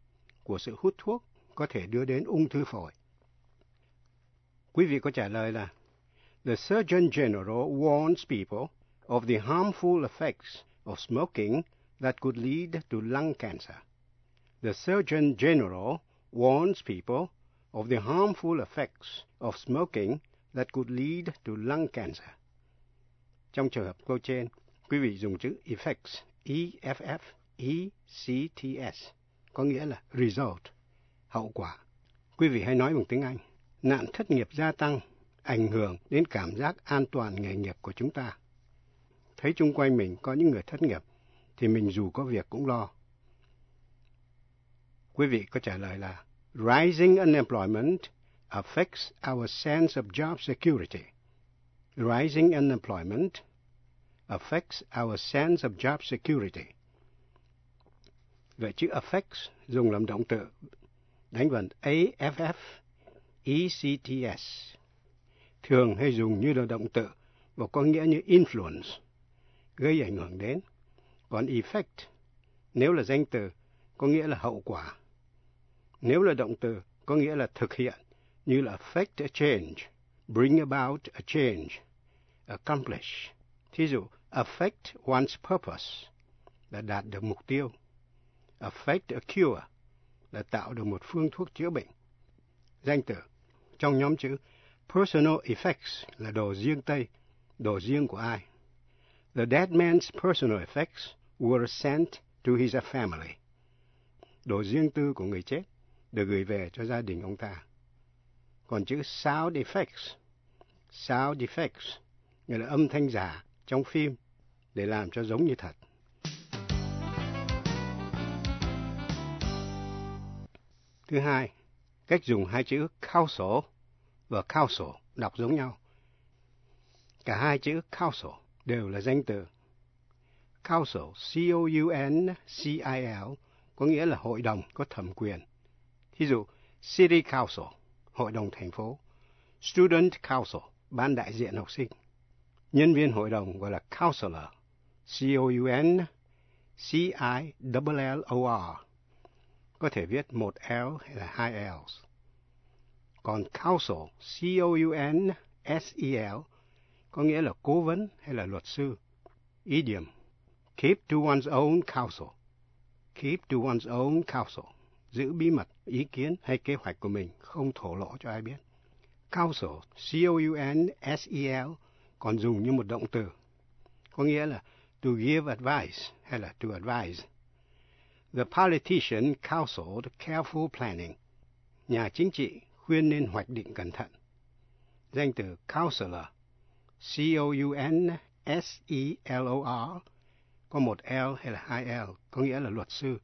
của sự hút thuốc có thể đưa đến ung thư phổi. Quý vị có trả lời là The Surgeon General warns people of the harmful effects of smoking that could lead to lung cancer. The Surgeon General warns people of the harmful effects of smoking that could lead to lung cancer. Trong trường hợp câu trên, quý vị dùng chữ effects, E-F-F-E-C-T-S, có nghĩa là result, hậu quả. Quý vị hãy nói bằng tiếng Anh. Nạn thất nghiệp gia tăng, ảnh hưởng đến cảm giác an toàn nghề nghiệp của chúng ta. Thấy chung quanh mình có những người thất nghiệp, thì mình dù có việc cũng lo. Quý vị có trả lời là Rising unemployment affects our sense of job security. Rising unemployment affects our sense of job security. Vậy chữ affects dùng làm động từ đánh vần AFF ECTS thường hay dùng như là động từ và có nghĩa như influence gây ảnh hưởng đến. Còn effect nếu là danh từ có nghĩa là hậu quả. Nếu là động từ có nghĩa là thực hiện như là affect a change, bring about a change, accomplish. Thí dụ affect one's purpose là đạt được mục tiêu. Affect a cure là tạo được một phương thuốc chữa bệnh. Danh từ trong nhóm chữ personal effects là đồ riêng Tây, đồ riêng của ai. The dead man's personal effects were sent to his family. Đồ riêng tư của người chết được gửi về cho gia đình ông ta. Còn chữ sound effects, sound effects nghĩa là âm thanh giả trong phim để làm cho giống như thật. Thứ hai, cách dùng hai chữ council và council đọc giống nhau. Cả hai chữ council đều là danh từ. Council, C-O-U-N-C-I-L, có nghĩa là hội đồng có thẩm quyền. Thí dụ, City Council, hội đồng thành phố. Student Council, ban đại diện học sinh. Nhân viên hội đồng gọi là counselor, C-O-U-N-C-I-L-L-O-R. có thể viết một L hay là hai L. Còn counsel, C-O-U-N-S-E-L, có nghĩa là cố vấn hay là luật sư. Idiom, keep to one's own counsel. Keep to one's own counsel. Giữ bí mật ý kiến hay kế hoạch của mình, không thổ lộ cho ai biết. Counsel, C-O-U-N-S-E-L, còn dùng như một động từ. Có nghĩa là to give advice hay là to advise. The politician counseled careful planning. Nhà chính trị khuyên nên hoạch định cẩn thận. Danh từ counselor, C-O-U-N-S-E-L-O-R, có một L hay là hai L, có nghĩa là luật sư.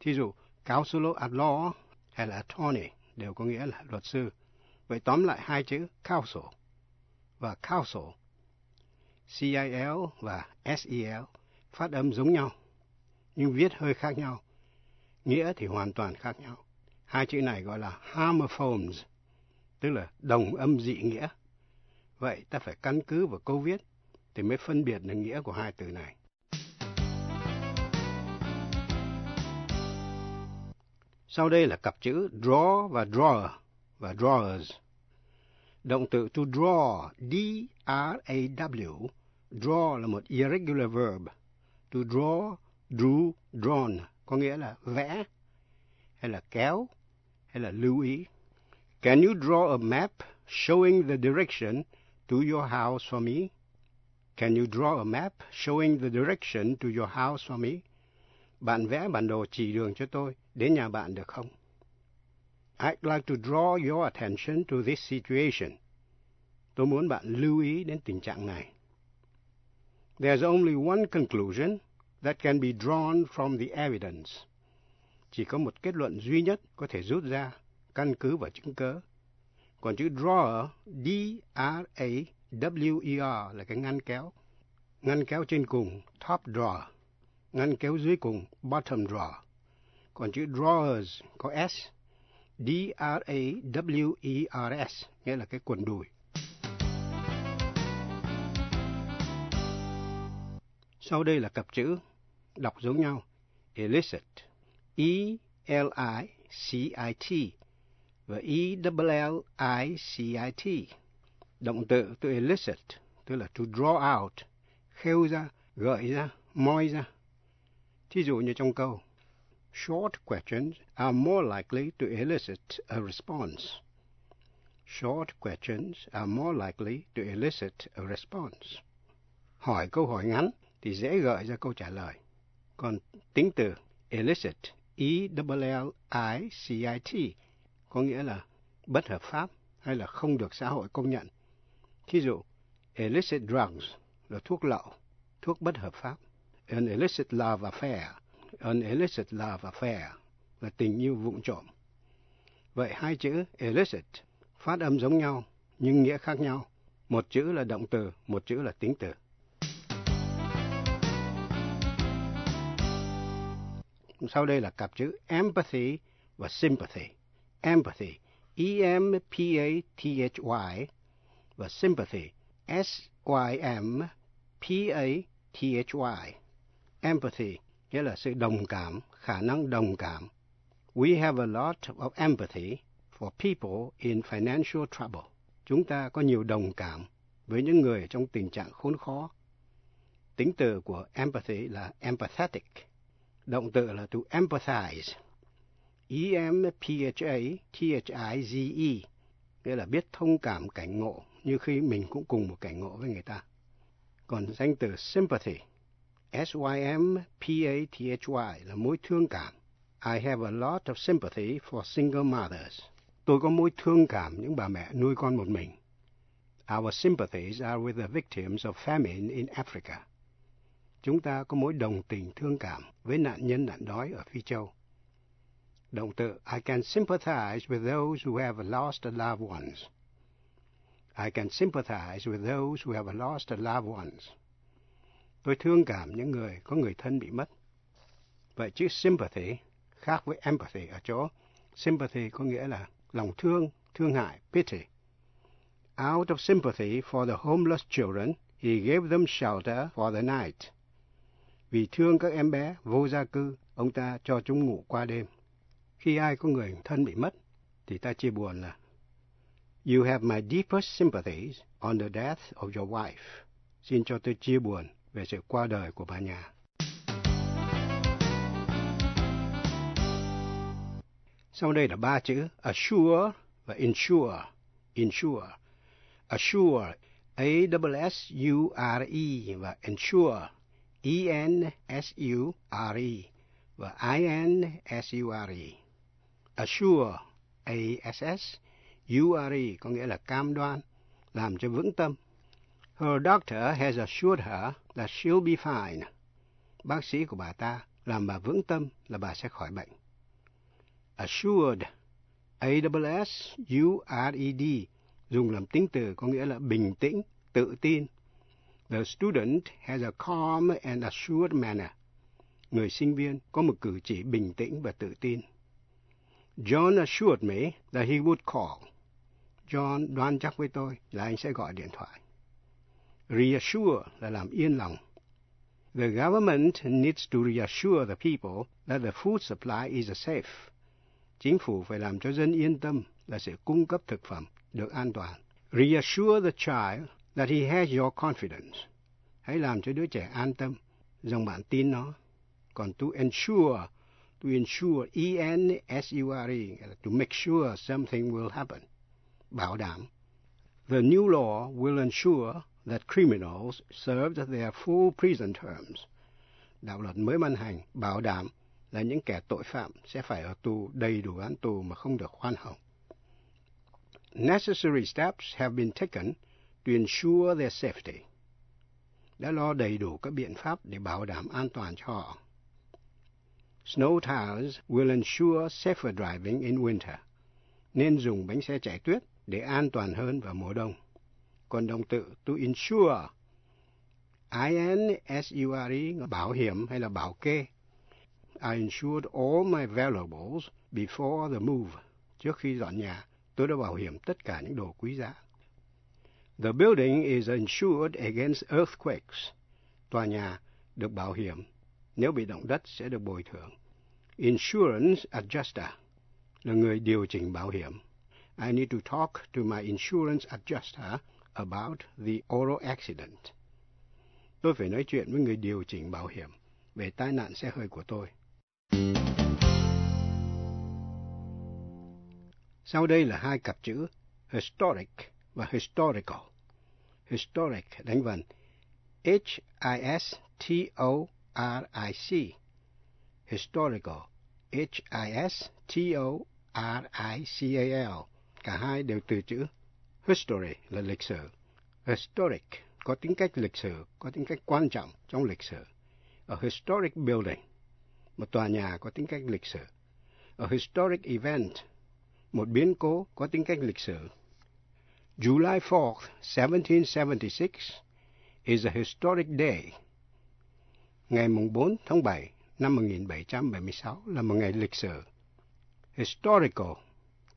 Thí dụ, counselor at law hay là attorney đều có nghĩa là luật sư. Vậy tóm lại hai chữ counsel và counsel, CIL và SEL phát âm giống nhau, nhưng viết hơi khác nhau. Nghĩa thì hoàn toàn khác nhau. Hai chữ này gọi là homophones, tức là đồng âm dị nghĩa. Vậy ta phải căn cứ vào câu viết thì mới phân biệt được nghĩa của hai từ này. Sau đây là cặp chữ draw và drawer và drawers. Động từ to draw, D-R-A-W, draw là một irregular verb. To draw, drew, drawn, có nghĩa là vẽ, hay là kéo, hay là lưu ý. Can you draw a map showing the direction to your house for me? Can you draw a map showing the direction to your house for me? Bạn vẽ bản đồ chỉ đường cho tôi đến nhà bạn được không? I'd like to draw your attention to this situation. Tôi muốn bạn lưu ý đến tình trạng này. There's only one conclusion that can be drawn from the evidence. Chỉ có một kết luận duy nhất có thể rút ra căn cứ và chứng cớ. Còn chữ drawer, D-R-A-W-E-R là cái ngăn kéo. Ngăn kéo trên cùng, top drawer. Ngăn kéo dưới cùng, bottom drawer. Còn chữ drawers có S, D-R-A-W-E-R-S, nghĩa là cái quần đùi. Sau đây là cặp chữ, đọc giống nhau, illicit, E-L-I-C-I-T và E-L-L-I-C-I-T. Động từ từ illicit, tức là to draw out, khêu ra, gợi ra, moi ra. Thí dụ như trong câu, short questions are more likely to elicit a response. Short questions are more likely to elicit a response. Hỏi câu hỏi ngắn thì dễ gợi ra câu trả lời. Còn tính từ illicit, E-L-L-I-C-I-T, có nghĩa là bất hợp pháp hay là không được xã hội công nhận. Thí dụ, illicit drugs là thuốc lậu, thuốc bất hợp pháp. An illicit love affair, an illicit love affair là tình yêu vụng trộm. Vậy hai chữ illicit phát âm giống nhau nhưng nghĩa khác nhau. Một chữ là động từ, một chữ là tính từ. Sau đây là cặp chữ empathy và sympathy. Empathy, E-M-P-A-T-H-Y và sympathy, S-Y-M-P-A-T-H-Y. Empathy nghĩa là sự đồng cảm, khả năng đồng cảm. We have a lot of empathy for people in financial trouble. Chúng ta có nhiều đồng cảm với những người trong tình trạng khốn khó. Tính từ của empathy là empathetic. Động từ là to empathize. E-M-P-H-A-T-H-I-Z-E nghĩa là biết thông cảm cảnh ngộ như khi mình cũng cùng một cảnh ngộ với người ta. Còn danh từ sympathy, S-Y-M-P-A-T-H-Y là mối thương cảm. I have a lot of sympathy for single mothers. Tôi có mối thương cảm những bà mẹ nuôi con một mình. Our sympathies are with the victims of famine in Africa. Chúng ta có mối đồng tình thương cảm với nạn nhân nạn đói ở Phi Châu. Động từ I can sympathize with those who have lost loved ones. I can sympathize with those who have lost loved ones. Tôi thương cảm những người có người thân bị mất. Vậy chữ sympathy khác với empathy ở chỗ sympathy có nghĩa là lòng thương, thương hại, pity. Out of sympathy for the homeless children, he gave them shelter for the night. Vì thương các em bé vô gia cư, ông ta cho chúng ngủ qua đêm. Khi ai có người thân bị mất, thì ta chia buồn là You have my deepest sympathies on the death of your wife. Xin cho tôi chia buồn về sự qua đời của bà nhà. Sau đây là ba chữ assure và insure. Insure. Assure. A-S-S-U-R-E và insure. E-N-S-U-R-E và I-N-S-U-R-E. Assure. A-S-S-U-R-E có nghĩa là cam đoan, làm cho vững tâm. Her doctor has assured her that she'll be fine. Bác sĩ của bà ta làm bà vững tâm là bà sẽ khỏi bệnh. Assured, A-S-S-U-R-E-D, dùng làm tính từ có nghĩa là bình tĩnh, tự tin. The student has a calm and assured manner. Người sinh viên có một cử chỉ bình tĩnh và tự tin. John assured me that he would call. John đoán chắc với tôi là anh sẽ gọi điện thoại. Reassure là làm yên lòng. The government needs to reassure the people that the food supply is safe. Chính phủ phải làm cho dân yên tâm là sẽ cung cấp thực phẩm được an toàn. Reassure the child that he has your confidence. Hãy làm cho đứa trẻ an tâm rằng bạn tin nó. Còn to ensure, to ensure, E-N-S-U-R-E, to make sure something will happen. Bảo đảm. The new law will ensure that criminals served their full prison terms. Đạo luật mới ban hành bảo đảm là những kẻ tội phạm sẽ phải ở tù đầy đủ án tù mà không được khoan hồng. Necessary steps have been taken to ensure their safety. Đã lo đầy đủ các biện pháp để bảo đảm an toàn cho họ. Snow tires will ensure safer driving in winter. Nên dùng bánh xe chạy tuyết để an toàn hơn vào mùa đông. Còn động từ to insure, I-N-S-U-R-E, bảo hiểm hay là bảo kê. I insured all my valuables before the move. Trước khi dọn nhà, tôi đã bảo hiểm tất cả những đồ quý giá. The building is insured against earthquakes. Tòa nhà được bảo hiểm nếu bị động đất sẽ được bồi thường. Insurance adjuster là người điều chỉnh bảo hiểm. I need to talk to my insurance adjuster about the auto accident. Tôi phải nói chuyện với người điều chỉnh bảo hiểm về tai nạn xe hơi của tôi. Sau đây là hai cặp chữ, historic và historical. Historic đánh vần H-I-S-T-O-R-I-C. Historical H-I-S-T-O-R-I-C-A-L. Cả hai đều từ chữ history là lịch sử. Historic có tính cách lịch sử, có tính cách quan trọng trong lịch sử. A historic building, một tòa nhà có tính cách lịch sử. A historic event, một biến cố có tính cách lịch sử. July 4th, 1776 is a historic day. Ngày mùng 4 tháng 7 năm 1776 là một ngày lịch sử. Historical,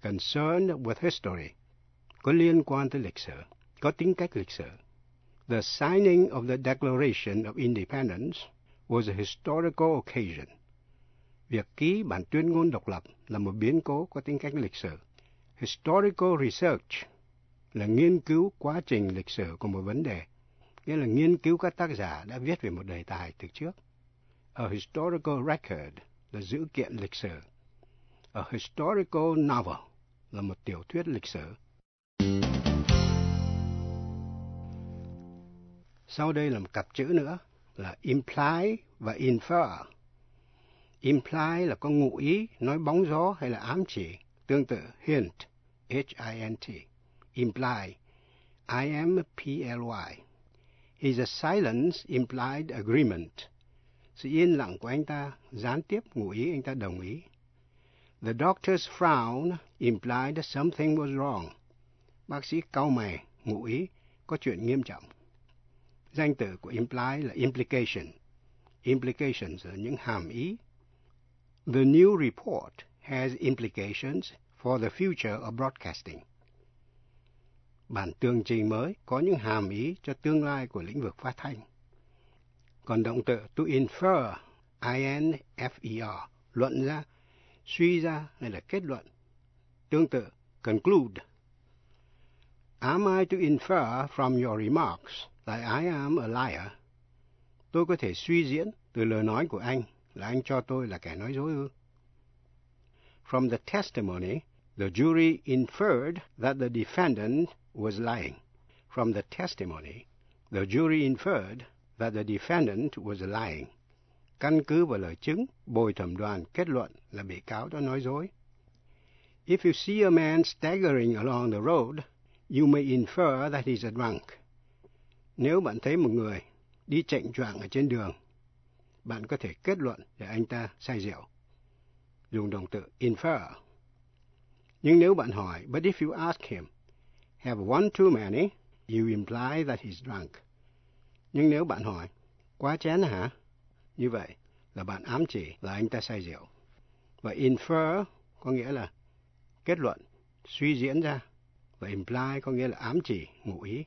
concerned with history, có liên quan tới lịch sử, có tính cách lịch sử. The signing of the Declaration of Independence was a historical occasion. Việc ký bản tuyên ngôn độc lập là một biến cố có tính cách lịch sử. Historical research là nghiên cứu quá trình lịch sử của một vấn đề, nghĩa là nghiên cứu các tác giả đã viết về một đề tài từ trước. A historical record là dữ kiện lịch sử. A historical novel là một tiểu thuyết lịch sử. Sau đây là một cặp chữ nữa là imply và infer. Imply là có ngụ ý, nói bóng gió hay là ám chỉ, tương tự hint, H-I-N-T. Imply, I-M-P-L-Y. Is a silence implied agreement. Sự yên lặng của anh ta gián tiếp ngụ ý anh ta đồng ý. The doctor's frown implied something was wrong. Bác sĩ cau mày, ngụ ý có chuyện nghiêm trọng. Danh từ của imply là implication. Implications là những hàm ý. The new report has implications for the future of broadcasting. Bản tường trình mới có những hàm ý cho tương lai của lĩnh vực phát thanh. Còn động từ to infer, I-N-F-E-R, luận ra, suy ra hay là kết luận. Tương tự, conclude. Am I to infer from your remarks that I am a liar? Tôi có thể suy diễn từ lời nói của anh là anh cho tôi là kẻ nói dối ư? From the testimony, the jury inferred that the defendant was lying. From the testimony, the jury inferred that the defendant was lying. Căn cứ vào lời chứng, bồi thẩm đoàn kết luận là bị cáo đã nói dối. If you see a man staggering along the road, you may infer that he's a drunk. Nếu bạn thấy một người đi chạy choạng ở trên đường, bạn có thể kết luận là anh ta say rượu. Dùng động từ infer. Nhưng nếu bạn hỏi, but if you ask him, have one too many, you imply that he's drunk. Nhưng nếu bạn hỏi, quá chén hả? Như vậy là bạn ám chỉ là anh ta say rượu. Và infer có nghĩa là kết luận, suy diễn ra. Và imply có nghĩa là ám chỉ, ngụ ý.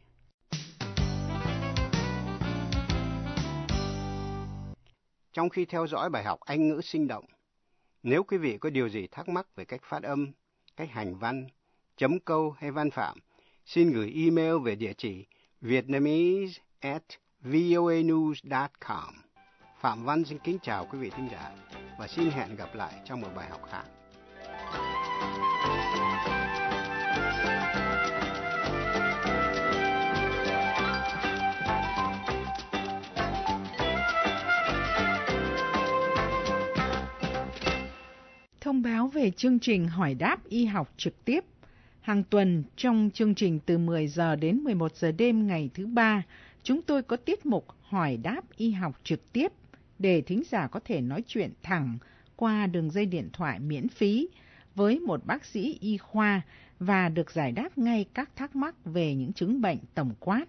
Trong khi theo dõi bài học Anh ngữ sinh động, nếu quý vị có điều gì thắc mắc về cách phát âm, cách hành văn, chấm câu hay văn phạm, xin gửi email về địa chỉ vietnamese at voanews.com. Phạm Văn xin kính chào quý vị thính giả và xin hẹn gặp lại trong một bài học khác. Thông báo về chương trình hỏi đáp y học trực tiếp. Hàng tuần trong chương trình từ 10 giờ đến 11 giờ đêm ngày thứ ba, chúng tôi có tiết mục hỏi đáp y học trực tiếp để thính giả có thể nói chuyện thẳng qua đường dây điện thoại miễn phí với một bác sĩ y khoa và được giải đáp ngay các thắc mắc về những chứng bệnh tổng quát.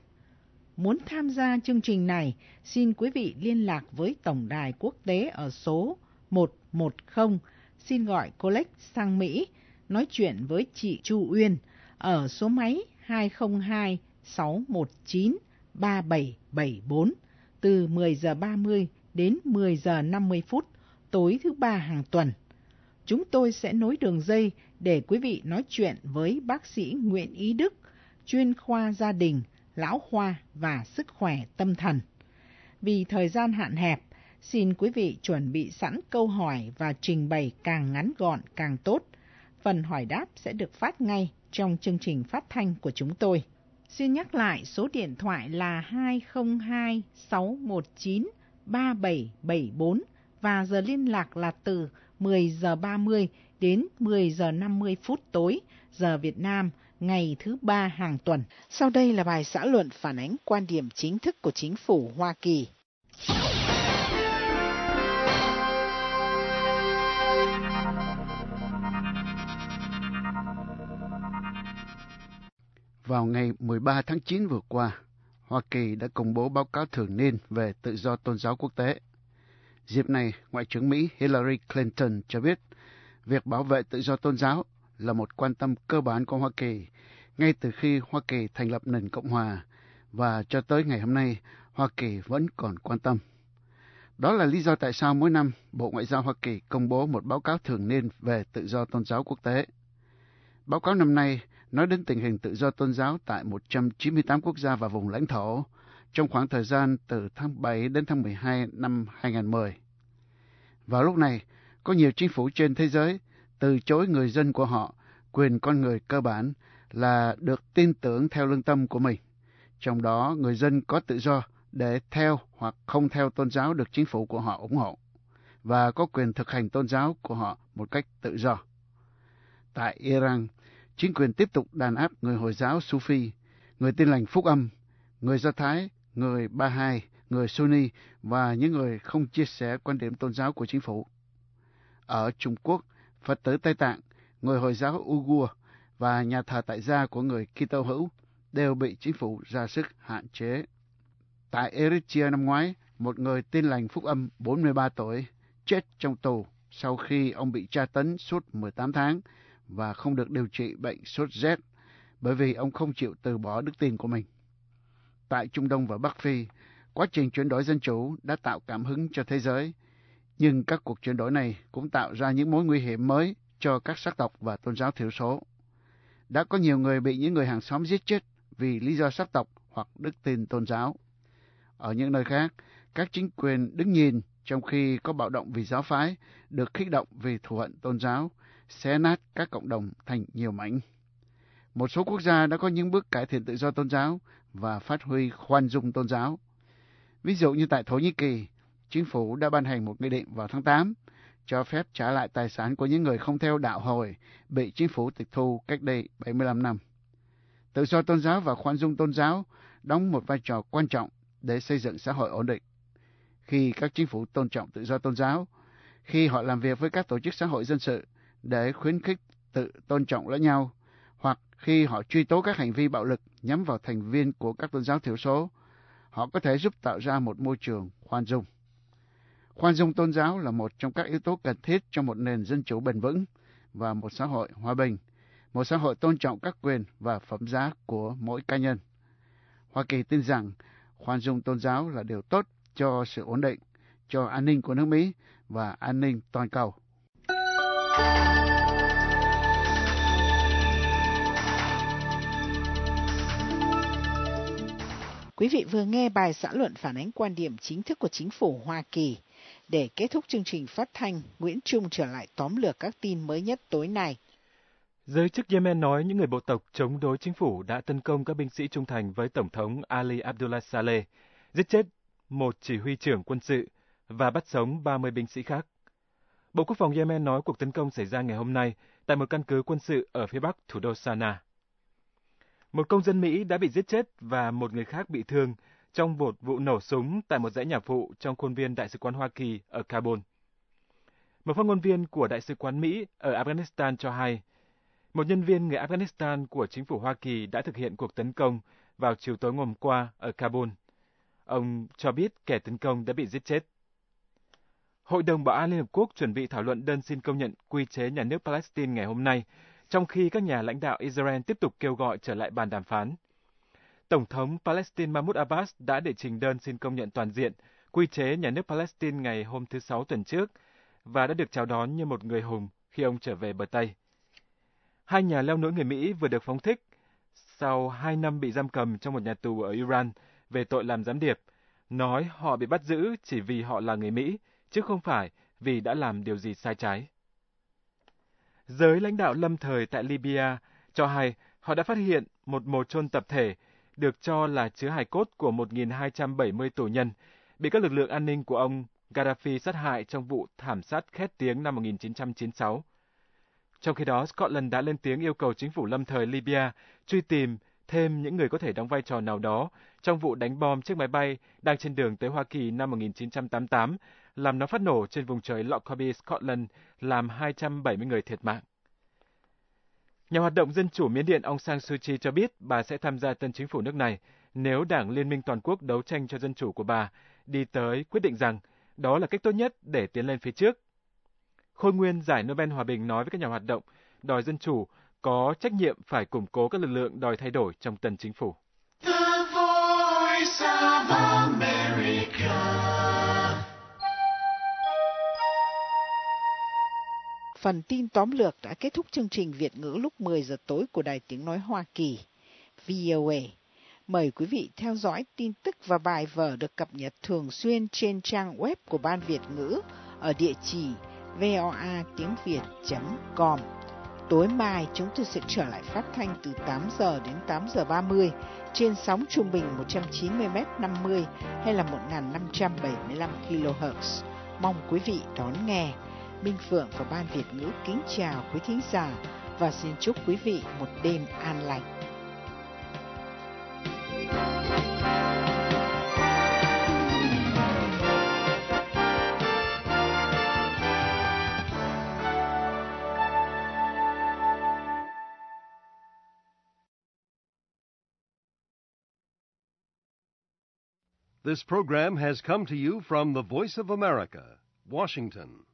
Muốn tham gia chương trình này, xin quý vị liên lạc với Tổng đài quốc tế ở số 110, xin gọi Collect sang Mỹ, nói chuyện với chị Chu Uyên ở số máy 202 619 3774 từ 10 giờ 30 đến 10 giờ 50 phút tối thứ ba hàng tuần. Chúng tôi sẽ nối đường dây để quý vị nói chuyện với bác sĩ Nguyễn Ý Đức, chuyên khoa gia đình, lão khoa và sức khỏe tâm thần. Vì thời gian hạn hẹp, xin quý vị chuẩn bị sẵn câu hỏi và trình bày càng ngắn gọn, càng tốt. Phần hỏi đáp sẽ được phát ngay trong chương trình phát thanh của chúng tôi. Xin nhắc lại số điện thoại là 202 619 3774 và giờ liên lạc là từ 10 giờ 30 đến 10 giờ 50 phút tối, giờ Việt Nam, ngày thứ ba hàng tuần. Sau đây là bài xã luận phản ánh quan điểm chính thức của chính phủ Hoa Kỳ. Vào ngày 13 tháng 9 vừa qua, Hoa Kỳ đã công bố báo cáo thường niên về tự do tôn giáo quốc tế. Dịp này, Ngoại trưởng Mỹ Hillary Clinton cho biết việc bảo vệ tự do tôn giáo là một quan tâm cơ bản của Hoa Kỳ ngay từ khi Hoa Kỳ thành lập nền Cộng hòa và cho tới ngày hôm nay Hoa Kỳ vẫn còn quan tâm. Đó là lý do tại sao mỗi năm Bộ Ngoại giao Hoa Kỳ công bố một báo cáo thường niên về tự do tôn giáo quốc tế. Báo cáo năm nay nói đến tình hình tự do tôn giáo tại 198 quốc gia và vùng lãnh thổ trong khoảng thời gian từ tháng 7 đến tháng 12 năm 2010. Vào lúc này, có nhiều chính phủ trên thế giới từ chối người dân của họ quyền con người cơ bản là được tin tưởng theo lương tâm của mình. Trong đó, người dân có tự do để theo hoặc không theo tôn giáo được chính phủ của họ ủng hộ và có quyền thực hành tôn giáo của họ một cách tự do. Tại Iran, chính quyền tiếp tục đàn áp người Hồi giáo Sufi, người tin lành Phúc Âm, người Do Thái, người Ba Hai, người Sunni và những người không chia sẻ quan điểm tôn giáo của chính phủ. Ở Trung Quốc, Phật tử Tây Tạng, người Hồi giáo Uyghur và nhà thờ tại gia của người Kitô hữu đều bị chính phủ ra sức hạn chế. Tại Eritrea năm ngoái, một người tin lành Phúc Âm 43 tuổi chết trong tù sau khi ông bị tra tấn suốt 18 tháng và không được điều trị bệnh sốt rét bởi vì ông không chịu từ bỏ đức tin của mình. Tại Trung Đông và Bắc Phi, quá trình chuyển đổi dân chủ đã tạo cảm hứng cho thế giới. Nhưng các cuộc chuyển đổi này cũng tạo ra những mối nguy hiểm mới cho các sắc tộc và tôn giáo thiểu số. Đã có nhiều người bị những người hàng xóm giết chết vì lý do sắc tộc hoặc đức tin tôn giáo. Ở những nơi khác, các chính quyền đứng nhìn trong khi có bạo động vì giáo phái, được kích động vì thù hận tôn giáo, xé nát các cộng đồng thành nhiều mảnh. Một số quốc gia đã có những bước cải thiện tự do tôn giáo và phát huy khoan dung tôn giáo. Ví dụ như tại Thổ Nhĩ Kỳ, chính phủ đã ban hành một nghị định vào tháng 8 cho phép trả lại tài sản của những người không theo đạo hồi bị chính phủ tịch thu cách đây 75 năm. Tự do tôn giáo và khoan dung tôn giáo đóng một vai trò quan trọng để xây dựng xã hội ổn định. Khi các chính phủ tôn trọng tự do tôn giáo, khi họ làm việc với các tổ chức xã hội dân sự để khuyến khích tự tôn trọng lẫn nhau, hoặc khi họ truy tố các hành vi bạo lực nhắm vào thành viên của các tôn giáo thiểu số, họ có thể giúp tạo ra một môi trường khoan dung. Khoan dung tôn giáo là một trong các yếu tố cần thiết cho một nền dân chủ bền vững và một xã hội hòa bình, một xã hội tôn trọng các quyền và phẩm giá của mỗi cá nhân. Hoa Kỳ tin rằng khoan dung tôn giáo là điều tốt cho sự ổn định, cho an ninh của nước Mỹ và an ninh toàn cầu. Quý vị vừa nghe bài xã luận phản ánh quan điểm chính thức của chính phủ Hoa Kỳ. Để kết thúc chương trình phát thanh, Nguyễn Trung trở lại tóm lược các tin mới nhất tối nay. Giới chức Yemen nói những người bộ tộc chống đối chính phủ đã tấn công các binh sĩ trung thành với Tổng thống Ali Abdullah Saleh, giết chết một chỉ huy trưởng quân sự và bắt sống 30 binh sĩ khác. Bộ Quốc phòng Yemen nói cuộc tấn công xảy ra ngày hôm nay tại một căn cứ quân sự ở phía bắc thủ đô Sanaa. Một công dân Mỹ đã bị giết chết và một người khác bị thương trong một vụ nổ súng tại một dãy nhà phụ trong khuôn viên Đại sứ quán Hoa Kỳ ở Kabul. Một phát ngôn viên của Đại sứ quán Mỹ ở Afghanistan cho hay, một nhân viên người Afghanistan của chính phủ Hoa Kỳ đã thực hiện cuộc tấn công vào chiều tối hôm qua ở Kabul. Ông cho biết kẻ tấn công đã bị giết chết. Hội đồng Bảo an Liên Hợp Quốc chuẩn bị thảo luận đơn xin công nhận quy chế nhà nước Palestine ngày hôm nay, trong khi các nhà lãnh đạo Israel tiếp tục kêu gọi trở lại bàn đàm phán. Tổng thống Palestine Mahmoud Abbas đã đệ trình đơn xin công nhận toàn diện quy chế nhà nước Palestine ngày hôm thứ Sáu tuần trước và đã được chào đón như một người hùng khi ông trở về bờ Tây. Hai nhà leo núi người Mỹ vừa được phóng thích sau hai năm bị giam cầm trong một nhà tù ở Iran về tội làm gián điệp, nói họ bị bắt giữ chỉ vì họ là người Mỹ, chứ không phải vì đã làm điều gì sai trái. Giới lãnh đạo lâm thời tại Libya cho hay họ đã phát hiện một mồ chôn tập thể được cho là chứa hài cốt của 1.270 tù nhân bị các lực lượng an ninh của ông Gaddafi sát hại trong vụ thảm sát khét tiếng năm 1996. Trong khi đó, Scotland đã lên tiếng yêu cầu chính phủ lâm thời Libya truy tìm thêm những người có thể đóng vai trò nào đó trong vụ đánh bom chiếc máy bay đang trên đường tới Hoa Kỳ năm 1988, làm nó phát nổ trên vùng trời Lockerbie, Scotland, làm 270 người thiệt mạng. Nhà hoạt động Dân chủ Miến Điện ông Sang Suu Kyi cho biết bà sẽ tham gia tân chính phủ nước này nếu Đảng Liên minh Toàn quốc đấu tranh cho dân chủ của bà đi tới quyết định rằng đó là cách tốt nhất để tiến lên phía trước. Khôi Nguyên giải Nobel Hòa bình nói với các nhà hoạt động đòi dân chủ có trách nhiệm phải củng cố các lực lượng đòi thay đổi trong tân chính phủ. The voice of America. Phần tin tóm lược đã kết thúc chương trình Việt ngữ lúc 10 giờ tối của Đài Tiếng Nói Hoa Kỳ, VOA. Mời quý vị theo dõi tin tức và bài vở được cập nhật thường xuyên trên trang web của Ban Việt ngữ ở địa chỉ voa tiếng việt.com. Tối mai chúng tôi sẽ trở lại phát thanh từ 8 giờ đến 8 giờ 30 trên sóng trung bình 190 m 50 hay là 1575 kHz. Mong quý vị đón nghe. Minh Phượng và Ban Việt ngữ kính chào quý thính giả và xin chúc quý vị một đêm an lành. This program has come to you from the Voice of America, Washington.